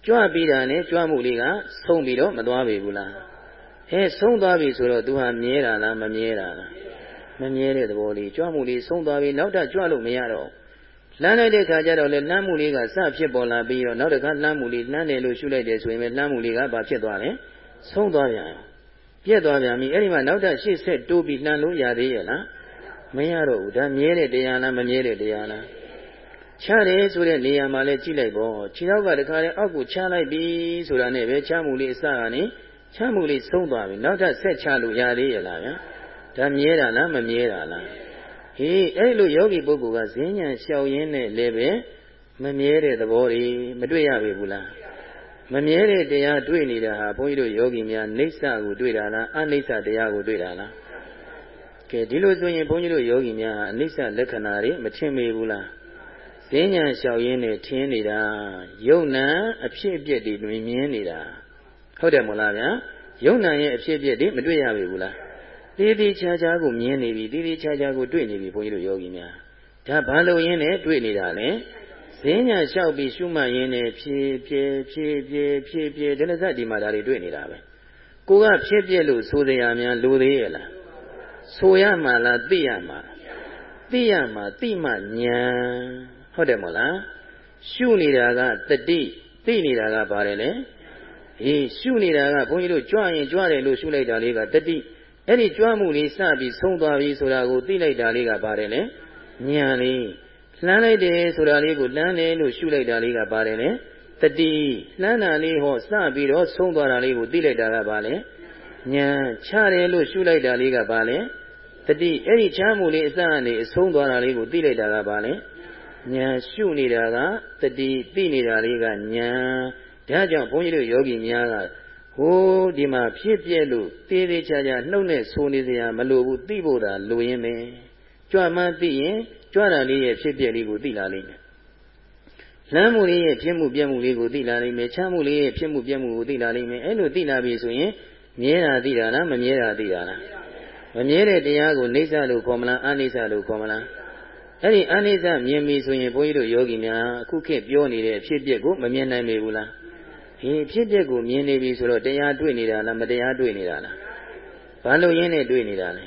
ကြွပြီးတာနဲ့ကြွမှုလေးကဆုံးပြီးတော့မသွားပြီဘူးလားဟဲဆုံးသွားပြီဆိုတော့ तू ဟာမြဲတာလားမမြဲတာလားမမြဲတဲ့သဘောလေးကြွမှုလေးဆုံးသွားပြီနောက်ထပ်ကြွလို့မရတော့ လှမ်းလိုက်တဲ့ခါကျတော့လေလှမ်းမှုလေးကစဖြစ်ပေါ်လာပြီးတော့နောက်တစ်ခါလှမ်းမှုလေးလှမ်းတယ်လို့ရှုလိုက်တယ်ဆိုရင်ပဲလှမ်းမှုလေးကဘာဖြစ်သွားလဲဆုံးသွားပြန်ပြက်သွားပြန်ပြီအဲ့ဒီမှာနောက်ထပ်ရှေ့ဆက်တိုးပြီးလှမ်းလို့ရသေးရဲ့လားမရတော့ဘူးဒါမြဲတဲ့တရားလားမမြဲတဲ့တရားလားချတယ်ဆိုတဲ့နေရာမှာလဲကြည့်လိုက်ပေါ့ခြေထောက်ကတခါလေအောက်ကိုချလိုက်ပြီဆိုတာနဲ့ပဲချမှုလေးအစကနေချမှုလေးဆုံးသွားပြီနောက်ထပ်ဆက်ချလို့ရသေးရဲ့လားဗျာဒါမြဲတာလားမမြဲတာလား ဟေးအဲ့လိုယောဂီပုဂ္ဂိုလ်ကဈဉ္ညာလျှောက်ရင်းနဲ့လည်းပဲမမြဲတဲ့သဘောတွေမတွေ့ရပြီဘူးလားမမြဲတဲ့တရားတွေ့နေတာဟာဘုန်းကြီးတို့ယောဂီများနေဆကိုတွေ့တာလားအနိစ္စတရားကိုတွေ့တာလားကဲဒီလိုဆိုရင်ဘုန်းကြီးတို့ယောဂီများဟာအနိစ္စလက္ခဏာတွေမထင်မိဘူးလားဈဉ္ညာလျှောက်ရင်းနဲ့ထင်နေတာယုံနာအဖြစ်အပျက်တွေတွင်မြင်နေတာဟုတ်တယ်မို့လားဗျာယုံနာရဲ့အဖြစ်အပျက်တွေမတွေ့ရပြီဘူးလား တည်တည်ချာချာကိုမြင်နေပြီတည်တည်ချာချာကိုတွေ့နေပြီဘုန်းကြီးတို့ယောဂီများဒါဘာလို့ရင်းနဲ့တွေ့နေတာလဲဈဉ္ညာလျှောက်ပြီးရှုမှတ်ရင်းနဲ့ဖြည်းဖြည်းဖြည်းဖြည်းဖြည်းဖြည်းဒလဇတ်ဒီမှာဒါတွေတွေ့နေတာပဲကိုကဖြည်းဖြည်းလို့ဆိုစရာများလိုသေးရဲ့လားဆိုရမှာလားသိရမှာသိရမှာသိမှညာဟုတ်တယ်မို့လားရှုနေတာကတတိသိနေတာကပါတယ်လေဟေးရှုနေတာကဘုန်းကြီးတို့ကြွရင်ကြွတယ်လို့ရှုလိုက်တာလေးကတတိ အဲ့ဒီကြွမှုလေးစပြီးဆုံးသွားပြီဆိုတာကိုသိလိုက်တာလေးကပါတယ်လေညာလေးလှမ်းလိုက်တယ်ဆိုတာလေးကိုလှမ်းတယ်လို့ရှုလိုက်တာလေးကပါတယ်လေတတိလှမ်းတာလေးဟောစပြီးတော့ဆုံးသွားတာလေးကိုသိလိုက်တာကပါလေညာချတယ်လို့ရှုလိုက်တာလေးကပါလေတတိအဲ့ဒီချမ်းမှုလေးအစကနေအဆုံးသွားတာလေးကိုသိလိုက်တာကပါလေညာရှုနေတာကတတိသိနေတာလေးကညာဒါကြောင့်ဘုန်းကြီးတို့ယောဂီများက ဟိုးဒီမှာဖြစ်ပြက်လို့သေးသေးချာချာနှုတ်နဲ့ဆိုနေစရာမလိုဘူးသိဖို့သာလိုရင်းပဲကြွမှန်းသိရင်ကြွတာလေးရဲ့ဖြစ်ပြက်လေးကိုသိလာလိမ့်မယ်လမ်းမှုလေးရဲ့ဖြစ်မှုပြက်မှုလေးကိုသိလာလိမ့်မယ်ချမ်းမှုလေးရဲ့ဖြစ်မှုပြက်မှုကိုသိလာလိမ့်မယ်အဲ့လိုသိလာပြီဆိုရင်မြဲတာသိတာလားမမြဲတာသိတာလားမမြဲတဲ့တရားကိုနေဆလို့ခေါ်မလားအနိစ္စလို့ခေါ်မလားအဲ့ဒီအနိစ္စမြင်ပြီဆိုရင်ဘုန်းကြီးတို့ယောဂီများအခုခေတ်ပြောနေတဲ့အဖြစ်ပြက်ကိုမမြင်နိုင်ပေဘူးလား ဒီဖြစ်ပြက်ကိုမြင်နေပြီဆိုတော့တရားတွေ့နေတာလားမတရားတွေ့နေတာလားဘာလို့ရင်းနဲ့တွေ့နေတာလဲ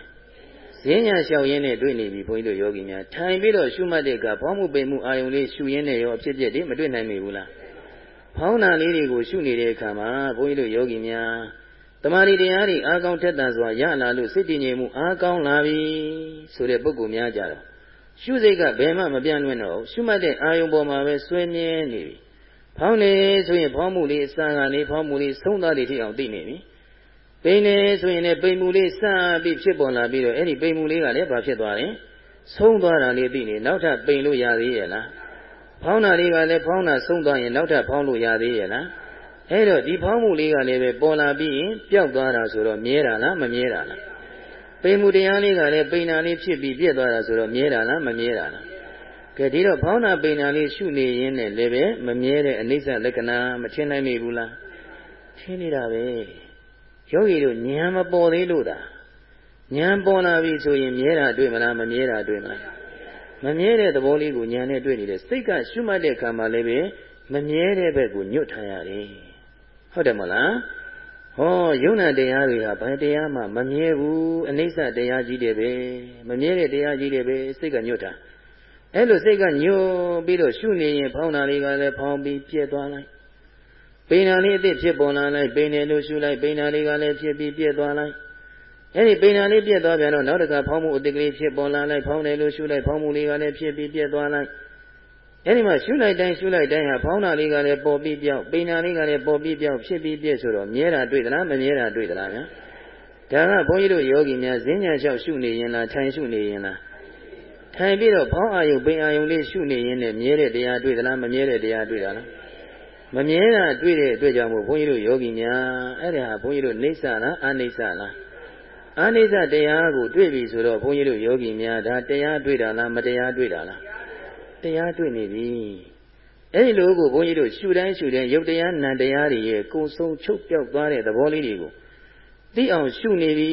ဈဉ္ညာလျှောက်ရင်းနဲ့တွေ့နေပြီဘုန်းကြီးတို့ယောဂီများထိုင်ပြီးတော့ရှုမှတ်တဲ့ကဘောင်းမှုပိန်မှုအာယုံလေးရှုရင်းနဲ့ရောအဖြစ်ပြက်တွေမတွေ့နိုင်မိဘူးလားဖောင်းနာလေးတွေကိုရှုနေတဲ့အခါမှာဘုန်းကြီးတို့ယောဂီများတမာရီတရားတွေအားကောင်းထက်သန်စွာရလာလို့စိတ်တည်ငြိမ်မှုအားကောင်းလာပြီဆိုတဲ့ပုဂ္ဂိုလ်များကြတော့ရှုစိတ်ကဘယ်မှမပြန့်လွင့်တော့ဘူးရှုမှတ်တဲ့အာယုံပေါ်မှာပဲဆွေးမြဲနေပြီ ဖောင်းနေဆိုရင်ဖောင်းမှုလေးအစံကနေဖောင်းမှုလေးဆုံးသားတွေထိအောင်သိနေပြီပိန်နေဆိုရင်လည်းပိန်မှုလေးစပြီးဖြစ်ပေါ်လာပြီးတော့အဲ့ဒီပိန်မှုလေးကလည်းဘာဖြစ်သွားလဲဆုံးသွားတာလေးသိနေနောက်ထပ်ပိန်လို့ရသေးရဲ့လားဖောင်းတာလေးကလည်းဖောင်းတာဆုံးသွားရင်နောက်ထပ်ဖောင်းလို့ရသေးရဲ့လားအဲ့တော့ဒီဖောင်းမှုလေးကလည်းပဲပေါ်လာပြီးရင်ပျောက်သွားတာဆိုတော့မြဲတာလားမမြဲတာလားပိန်မှုတရားလေးကလည်းပိန်တာလေးဖြစ်ပြီးပြက်သွားတာဆိုတော့မြဲတာလားမမြဲတာလား ကကဲဒီတော့ဖောင်းနာပိန်နာလေးရှုနေရင်းနဲ့လည်းပဲမမြဲတဲ့အနိစ္စလက္ခဏာမထင်နိုင်မိဘူးလားထင်နေတာပဲယောဂီတို့ဉာဏ်မပေါ်သေးလို့သာဉာဏ်ပေါ်လာပြီဆိုရင်မြဲတာတွေ့မလားမမြဲတာတွေ့မလားမမြဲတဲ့သဘောလေးကိုဉာဏ်နဲ့တွေ့နေတယ်စိတ်ကရှုမှတ်တဲ့အခါမှာလည်းပဲမမြဲတဲ့ဘက်ကိုညွတ်ထားရတယ်ဟုတ်တယ်မလားဟောယုံနာတရားတွေဟာဘယ်တရားမှမမြဲဘူးအနိစ္စတရားကြီးတယ်ပဲမမြဲတဲ့တရားကြီးတယ်ပဲစိတ်ကညွတ်တာ အဲ့လိုစိတ်ကညွတ်ပြီးတော့ရှုနေရင်ဖောင်းတာလေးကလည်းဖောင်းပြီးပြက်သွားလိုက်ပိန်နာလေးအစ်စ်ဖြစ်ပေါ်လာလိုက်ပိန်တယ်လို့ရှုလိုက်ပိန်နာလေးကလည်းဖြစ်ပြီးပြက်သွားလိုက်အဲ့ဒီပိန်နာလေးပြက်သွားပြန်တော့နောက်တစ်ခါဖောင်းမှုအစ်စ်ကလေးဖြစ်ပေါ်လာလိုက်ဖောင်းတယ်လို့ရှုလိုက်ဖောင်းမှုလေးကလည်းဖြစ်ပြီးပြက်သွားလိုက်အဲ့ဒီမှာရှုလိုက်တိုင်းရှုလိုက်တိုင်းဟာဖောင်းတာလေးကလည်းပေါ်ပြီးပြောက်ပိန်တာလေးကလည်းပေါ်ပြီးပြောက်ဖြစ်ပြီးပြည့်ဆိုတော့မြဲတာတွေ့သလားမမြဲတာတွေ့သလားဗျာဒါကဘုန်းကြီးတို့ယောဂီများဈဉ္ညာလျှောက်ရှုနေရင်လားထိုင်ရှုနေရင်လား ထိုင်ပြီးတော့ဖောင်းအာယုပိန်အာယုလေးရှုနေရင်လည်းမြဲတဲ့တရားတွေ့သလားမမြဲတဲ့တရားတွေ့တာလားမမြဲတာတွေ့တဲ့အတွက်ကြောင့်မို့ဘုန်းကြီးတို့ယောဂီများအဲ့ဒါဟာဘုန်းကြီးတို့နေဆာလားအနိစ္စလားအနိစ္စတရားကိုတွေ့ပြီဆိုတော့ဘုန်းကြီးတို့ယောဂီများဒါတရားတွေ့တာလားမတရားတွေ့တာလားတရားတွေ့နေပြီအဲ့ဒီလိုကိုဘုန်းကြီးတို့ရှုတိုင်းရှုတိုင်းရုပ်တရားနံတရားတွေရဲ့ကိုယ်ဆုံးချုပ်ပြောက်သွားတဲ့သဘောလေးတွေကို သိအောင်ရှုနေပြီ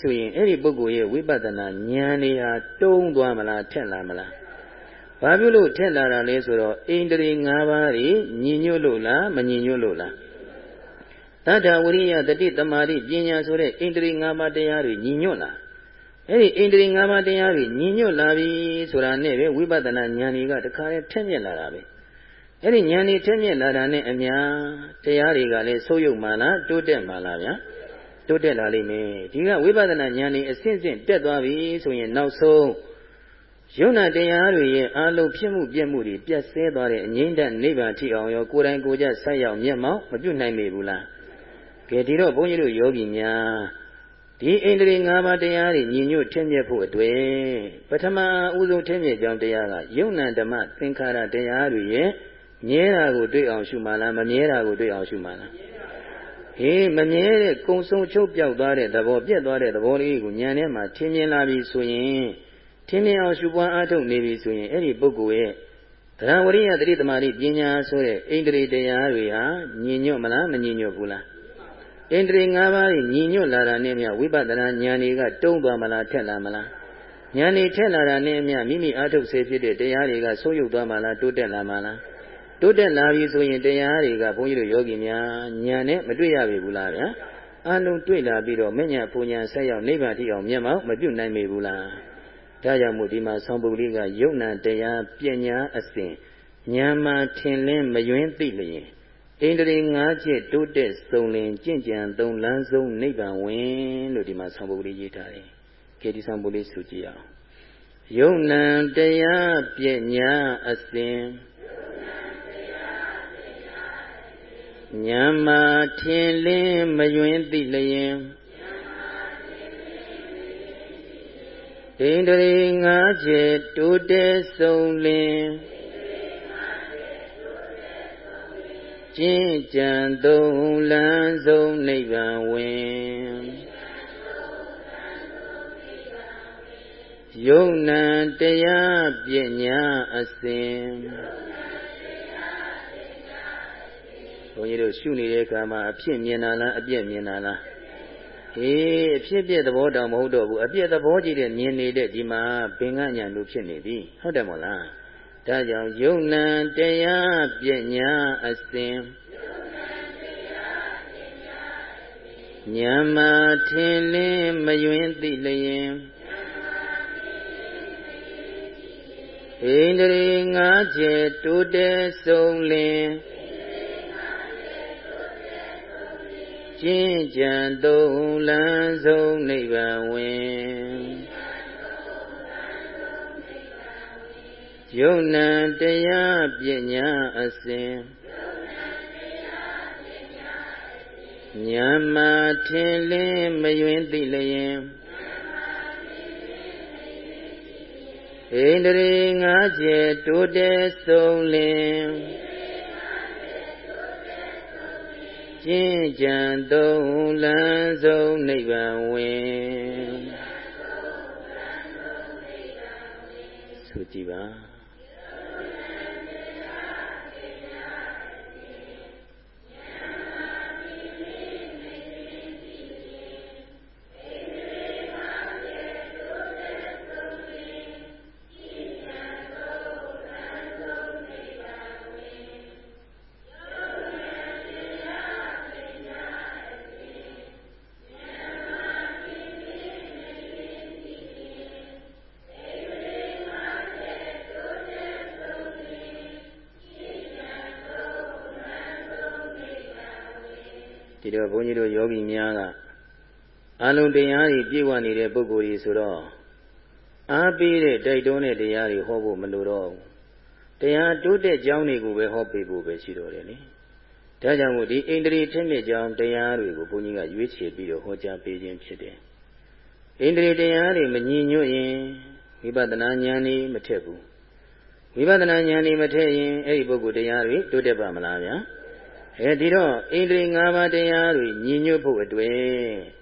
ဆိုရင်အဲ့ဒီပုဂ္ဂိုလ်ရဲ့ဝိပဿနာဉာဏ်တွေဟာတုံးသွားမလားထက်လာမလားဘာဖြစ်လို့ထက်လာတာလဲဆိုတော့အိန္ဒြေ၅ပါးတွေညီညွတ်လို့လားမညီညွတ်လို့လားတတ္ထဝရိယတတိတမာတိပညာဆိုတဲ့အိန္ဒြေ၅ပါးတရားတွေညီညွတ်လားအဲ့ဒီအိန္ဒြေ၅ပါးတရားတွေညီညွတ်လာပြီဆိုတာနဲ့ပဲဝိပဿနာဉာဏ်တွေကတခါတည်းထက်မြက်လာတာပဲအဲ့ဒီဉာဏ်တွေထက်မြက်လာတာနဲ့အများတရားတွေကလည်းဆိုးရုပ်မှလားတိုးတက်မှလားဗျာ တိုးတက်လာလိမ့်မယ်ဒီကဝိပဿနာဉာဏ်တွေအစဉ်စဉ်တက်သွားပြီဆိုရင်နောက်ဆုံးယုံနာတရားတွေရဲ့အာလုံးဖြစ်မှုပြည့်မှုတွေပြတ်ဆဲသွားတဲ့အငိမ့်တနိဗ္ဗာန်ထိအောင်ရောကိုယ်တိုင်ကိုယ်ကျဆက်ရောက်မျက်မှောက်မပြုတ်နိုင်မိဘူးလားကဲဒီတော့ဘုန်းကြီးတို့ယောဂီများဒီအိန္ဒြေ၅ပါးတရားတွေညီညွတ်ထင်းမြက်ဖို့အတွက်ပထမဦးဆုံးထင်းမြက်ကြောင်းတရားကယုံနံဓမ္မသင်္ခါရတရားတွေရဲ့မြဲတာကိုတွေ့အောင်ရှုမှလားမမြဲတာကိုတွေ့အောင်ရှုမှလား ဟေးမမြဲတဲ့ကုံဆုံးချုပ်ပြောက်သွားတဲ့သဘောပြက်သွားတဲ့သဘောလေးကိုဉာဏ်ထဲမှာထင်မြင်လာပြီဆိုရင်ထင်မြင်အောင်ရှုပွားအားထုတ်နေပြီဆိုရင်အဲ့ဒီပုဂ္ဂိုလ်ရဲ့တရားဝရိယတတိသမารိပညာဆိုတဲ့အိန္ဒြေတရားတွေဟာညီညွတ်မလားမညီညွတ်ဘူးလားဣန္ဒြေ၅ပါးညီညွတ်လာတာနဲ့မြဝိပဿနာဉာဏ်တွေကတုံးသွားမလားထက်လာမလားဉာဏ်တွေထက်လာတာနဲ့မြမိမိအားထုတ်စေဖြစ်တဲ့တရားတွေကဆိုးရုပ်သွားမလားတိုးတက်လာမလား တိုးတက်လာပြီဆိုရင်တရားတွေကဘုန်းကြီးတို့ယောဂီများဉာဏ်နဲ့မတွေ့ရပြီဘူးလားဗျာအလုံးတွေ့လာပြီးတော့မဉ္ဇဉ်ပူဉ္ဇဉ်ဆက်ရောက်နိဗ္ဗာန်ထိအောင်မျက်မှောက်မပြုတ်နိုင်မိဘူးလားဒါကြောင့်မို့ဒီမှာဆောင်းပုဂ္ဂလိကယုံနာတရားပညာအစဉ်ဉာဏ်မှထင်လင်းမယွင်းသိလျင်ဣန္ဒြေ၅ချက်တိုးတက်စုံလင်ကြင့်ကြံသုံးလန်းဆုံးနိဗ္ဗာန်ဝင်လို့ဒီမှာဆောင်းပုဒ်လေးရေးထားတယ်။ကဲဒီဆောင်းပုဒ်လေးဆိုကြည့်အောင်။ယုံနံတရားပညာအစဉ် ညံမာထင်လင်းမယွင်းသိလျင်ဣန္ဒြေ၅ချက်တိုးတက်စုံလင်ကျင့်ကြံသုံးလန်းဆုံးနိဗ္ဗာန်ဝင်ယုံနံတရားပညာအစဉ် န်းကြီးတို့ရှုနေတဲ့အခါမှာအဖြစ်မြင်တာလားအပြည့်မြင်တာလားဟေးအဖြစ်ပြည့်သဘောတောင်မဟုတ်တော့ဘူးအပြည့်သဘောကြည့်တဲ့မြင်နေတဲ့ဒီမှာဘင်္ဂညာလို့ဖြစ်နေပြီဟုတ်တယ်မို့လားဒါကြောင့်ယုံနံတရားပညာအစဉ်ညံမာထင်လင်းမယွင်းသိလျင်ဣန္ဒြေငါးချက်တိုးတက်ဆုံးလင် ကျင့်ကြံသုံးလန်းဆုံးနိဗ္ဗာန်ဝင်ယုံနံတရားပညာအစဉ်ညံမာထင်လင်းမယွင်းသိလျင်ဣန္ဒြေငါးချက်တိုးတက်ဆုံးလင် ကျင့်ကြံသုံးလန်းဆုံးနိဗ္ဗာန်ဝင်ဆိုကြည်ပါ ဒီတော့ဘုန်းကြီးတို့ယောဂီများကအလုံးတရားတွေပြည့်ဝနေတဲ့ပုဂ္ဂိုလ်ကြီးဆိုတော့အားပေးတဲ့တိုက်တွန်းတဲ့တရားတွေဟောဖို့မလိုတော့ဘူးတရားတိုးတက်ကြောင်းတွေကိုပဲဟောပေးဖို့ပဲရှိတော့တယ်လေဒါကြောင့်မို့ဒီဣန္ဒြေထက်မြက်ကြောင်းတရားတွေကိုဘုန်းကြီးကရွေးချယ်ပြီးတော့ဟောကြားပေးခြင်းဖြစ်တယ်ဣန္ဒြေတရားတွေမညီညွတ်ရင်ဝိပဿနာဉာဏ်นี่မထက်ဘူးဝိပဿနာဉာဏ်นี่မထက်ရင်အဲ့ဒီပုဂ္ဂိုလ်တရားတွေတိုးတက်ပါမလားဗျာ အဲဒီတော့ဣန္ဒြေ၅ပါးတရားတွေညီညွတ်ဖို့အတွက်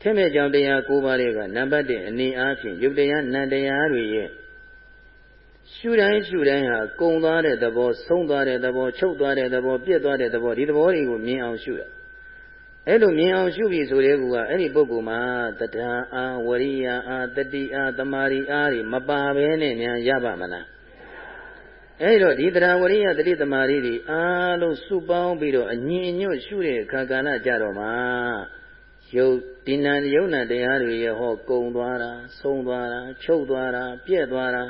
ထက်မဲ့ကြောင့်တရား၉ပါးတွေကနံပါတ်1အနေအားဖြင့်ယုတ်တရားနံတရားတွေရဲ့ရှုတိုင်းရှုတိုင်းဟာကုံသွားတဲ့သဘောဆုံးသွားတဲ့သဘောချုပ်သွားတဲ့သဘောပြက်သွားတဲ့သဘောဒီသဘောတွေကိုမြင်အောင်ရှုတာအဲ့လိုမြင်အောင်ရှုပြီဆိုတဲ့ကူကအဲ့ဒီပုဂ္ဂိုလ်မှာတဏှာအာဝရိယအာတတိအာတမာရီအာတွေမပါဘဲနဲ့များရပါမလား အဲ့တော့ဒီတရားဝရိယတတိတမာရီတွေအားလုံးစုပေါင်းပြီးတော့အညီအညွတ်ရှုတဲ့အခါကဏ္ဍကြတော့မှယုတ်ဒီနံယုံနံတရားတွေရဲ့ဟောကုံသွားတာဆုံးသွားတာချုပ်သွားတာပြက်သွားတာ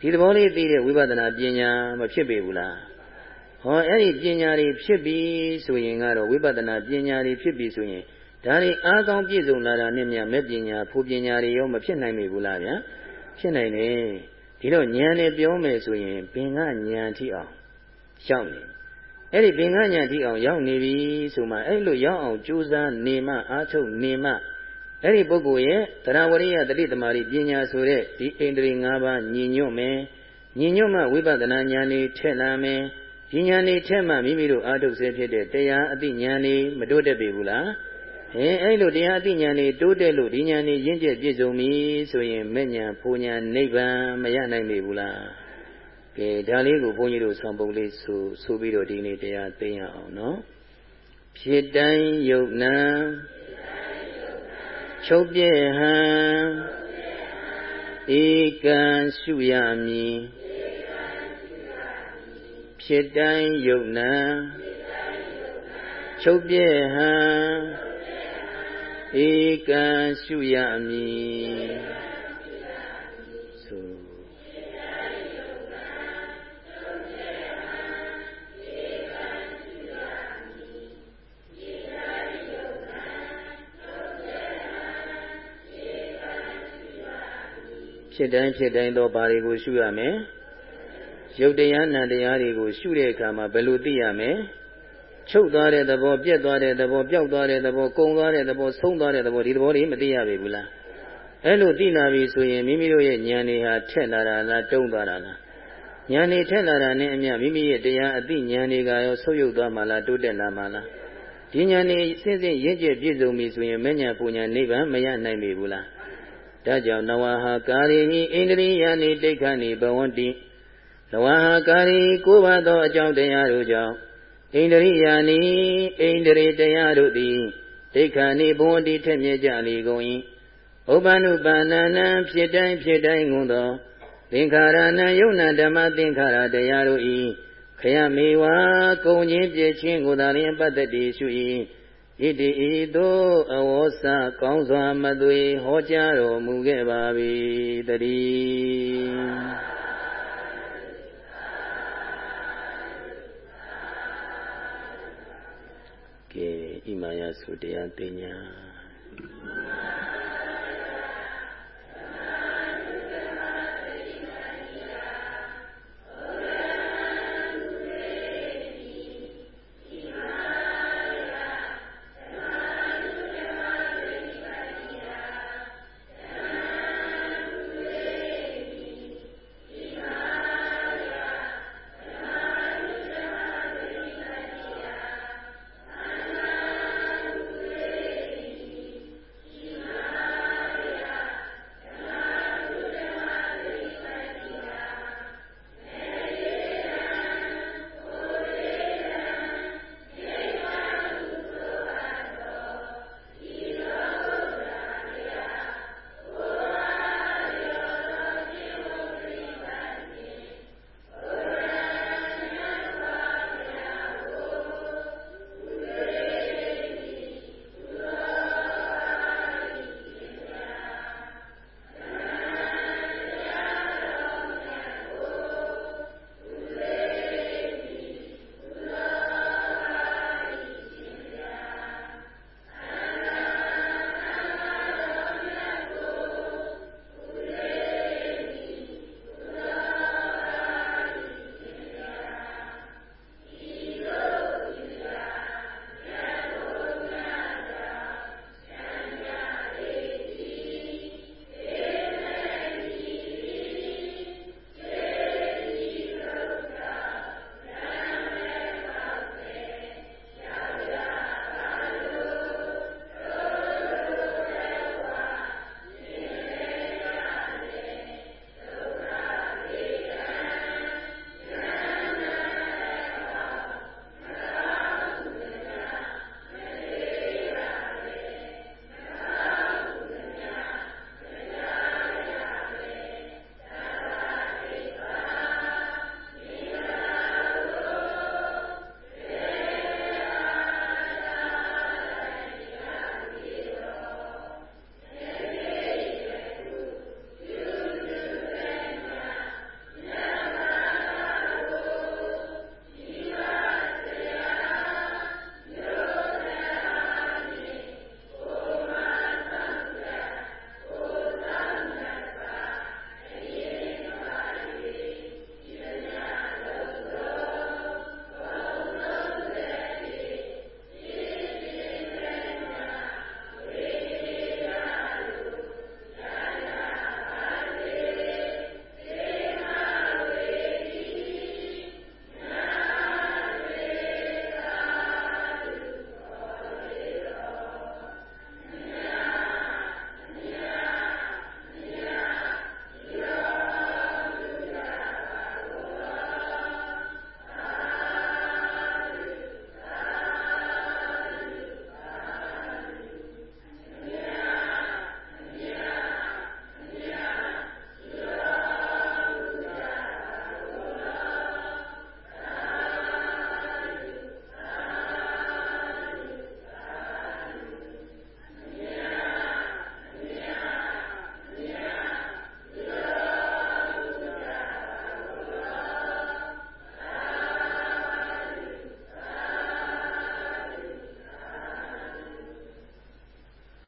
ဒီသဘောလေးသိတဲ့ဝိပဿနာပညာမဖြစ်ပေဘူးလားဟောအဲ့ဒီပညာတွေဖြစ်ပြီဆိုရင်ကတော့ဝိပဿနာပညာတွေဖြစ်ပြီဆိုရင်ဒါတွေအားကောင်းပြည့်စုံလာတာနဲ့မြတ်မဲ့ပညာဖူပညာတွေရောမဖြစ်နိုင်ပေဘူးလားဗျာဖြစ်နိုင်တယ် ဒီတော့ဉာဏ်နဲ့ပြောမယ်ဆိုရင်ပင်ကဉာဏ်ထိအောင်ရောက်နေအဲ့ဒီပင်ကဉာဏ်ထိအောင်ရောက်နေပြီဆိုမှအဲ့လိုရောက်အောင်ကြိုးစားနေမှအားထုတ်နေမှအဲ့ဒီပုဂ္ဂိုလ်ရဲ့တရားဝရိယတတိတမာရီပညာဆိုတဲ့ဒီအိန္ဒြေ၅ပါးညီညွတ်မယ်ညီညွတ်မှဝိပဿနာဉာဏ်တွေထက်လာမယ်ဒီဉာဏ်တွေထက်မှမိမိတို့အားထုတ်စေဖြစ်တဲ့တရားအသိဉာဏ်တွေမတိုးတက်ပေဘူးလား ဟင်အဲ့လိုတရားအသိဉာဏ်นี่တိုးတက်လို့ဒီဉာဏ်นี่ရင့်ကျက်ပြည့်စုံပြီဆိုရင်မဲ့ဉာဏ်ဖူဉာဏ်နိဗ္ဗာန်မရနိုင်ပြီဘူးလားကဲဒါလေးကိုဘုန်းကြီးတို့ဆောင်ပုံလေးဆိုဆိုပြီးတော့ဒီနေ့တရားသိရအောင်နော်ဖြစ်တိုင်းယုတ်နံချုပ်ပြဲဟံဧကံရှုရမည်ဖြစ်တိုင်းယုတ်နံချုပ်ပြဲဟံ ဧကံရှုရမည်ဖြစ်တိုင်းဖြစ်တိုင်းသောဘာတွေကိုရှုရမလဲရုပ်တရားနာတရားတွေကိုရှုတဲ့အခါမှာဘယ်လိုသိရမလဲ ချုပ်သွားတဲ့သဘောပြက်သွားတဲ့သဘောပျောက်သွားတဲ့သဘောကုံသွားတဲ့သဘောဆုံးသွားတဲ့သဘောဒီသဘောတွေမသိရပြီဘူးလားအဲ့လိုသိလာပြီဆိုရင်မိမိတို့ရဲ့ဉာဏ်တွေဟာထက်လာတာလားတုံးသွားတာလားဉာဏ်တွေထက်လာတာနဲ့အမျှမိမိရဲ့တရားအသိဉာဏ်တွေကရောဆုပ်ယုပ်သွားမှလားတိုးတက်လာမှလားဒီဉာဏ်တွေစဉ်စဉ်ရင့်ကျက်ပြည့်စုံပြီဆိုရင်မဉဏ်ပူဉဏ်နိဗ္ဗာန်မရနိုင်ပြီဘူးလားဒါကြောင့်နဝဟာကာရိဟိဣန္ဒြိယနိတိခဏိဘဝန္တိနဝဟာကာရိကိုးပါသောအကြောင်းတရားတို့ကြောင့် ဣန္ဒြိယနိဣန္ဒြေတရားတို့သည်ဒိဋ္ဌာနိဘဝန္တိထက်မြက်ကြလေကုန်၏ဥပ္ပန္နုပန္နနံဖြစ်တိုင်းဖြစ်တိုင်းငုံသောသင်္ခါရနံယုံနာဓမ္မသင်္ခါရတရားတို့၏ခရမေဝါကုံချင်းပြည့်ချင်းကိုသာလျင်ပတ္တတိရှု၏ဣတိဤသို့အဝေါစကောင်းစွာမသွေဟောကြားတော်မူခဲ့ပါ၏တည်းကဲ ဣမာယသုတရားသိညာ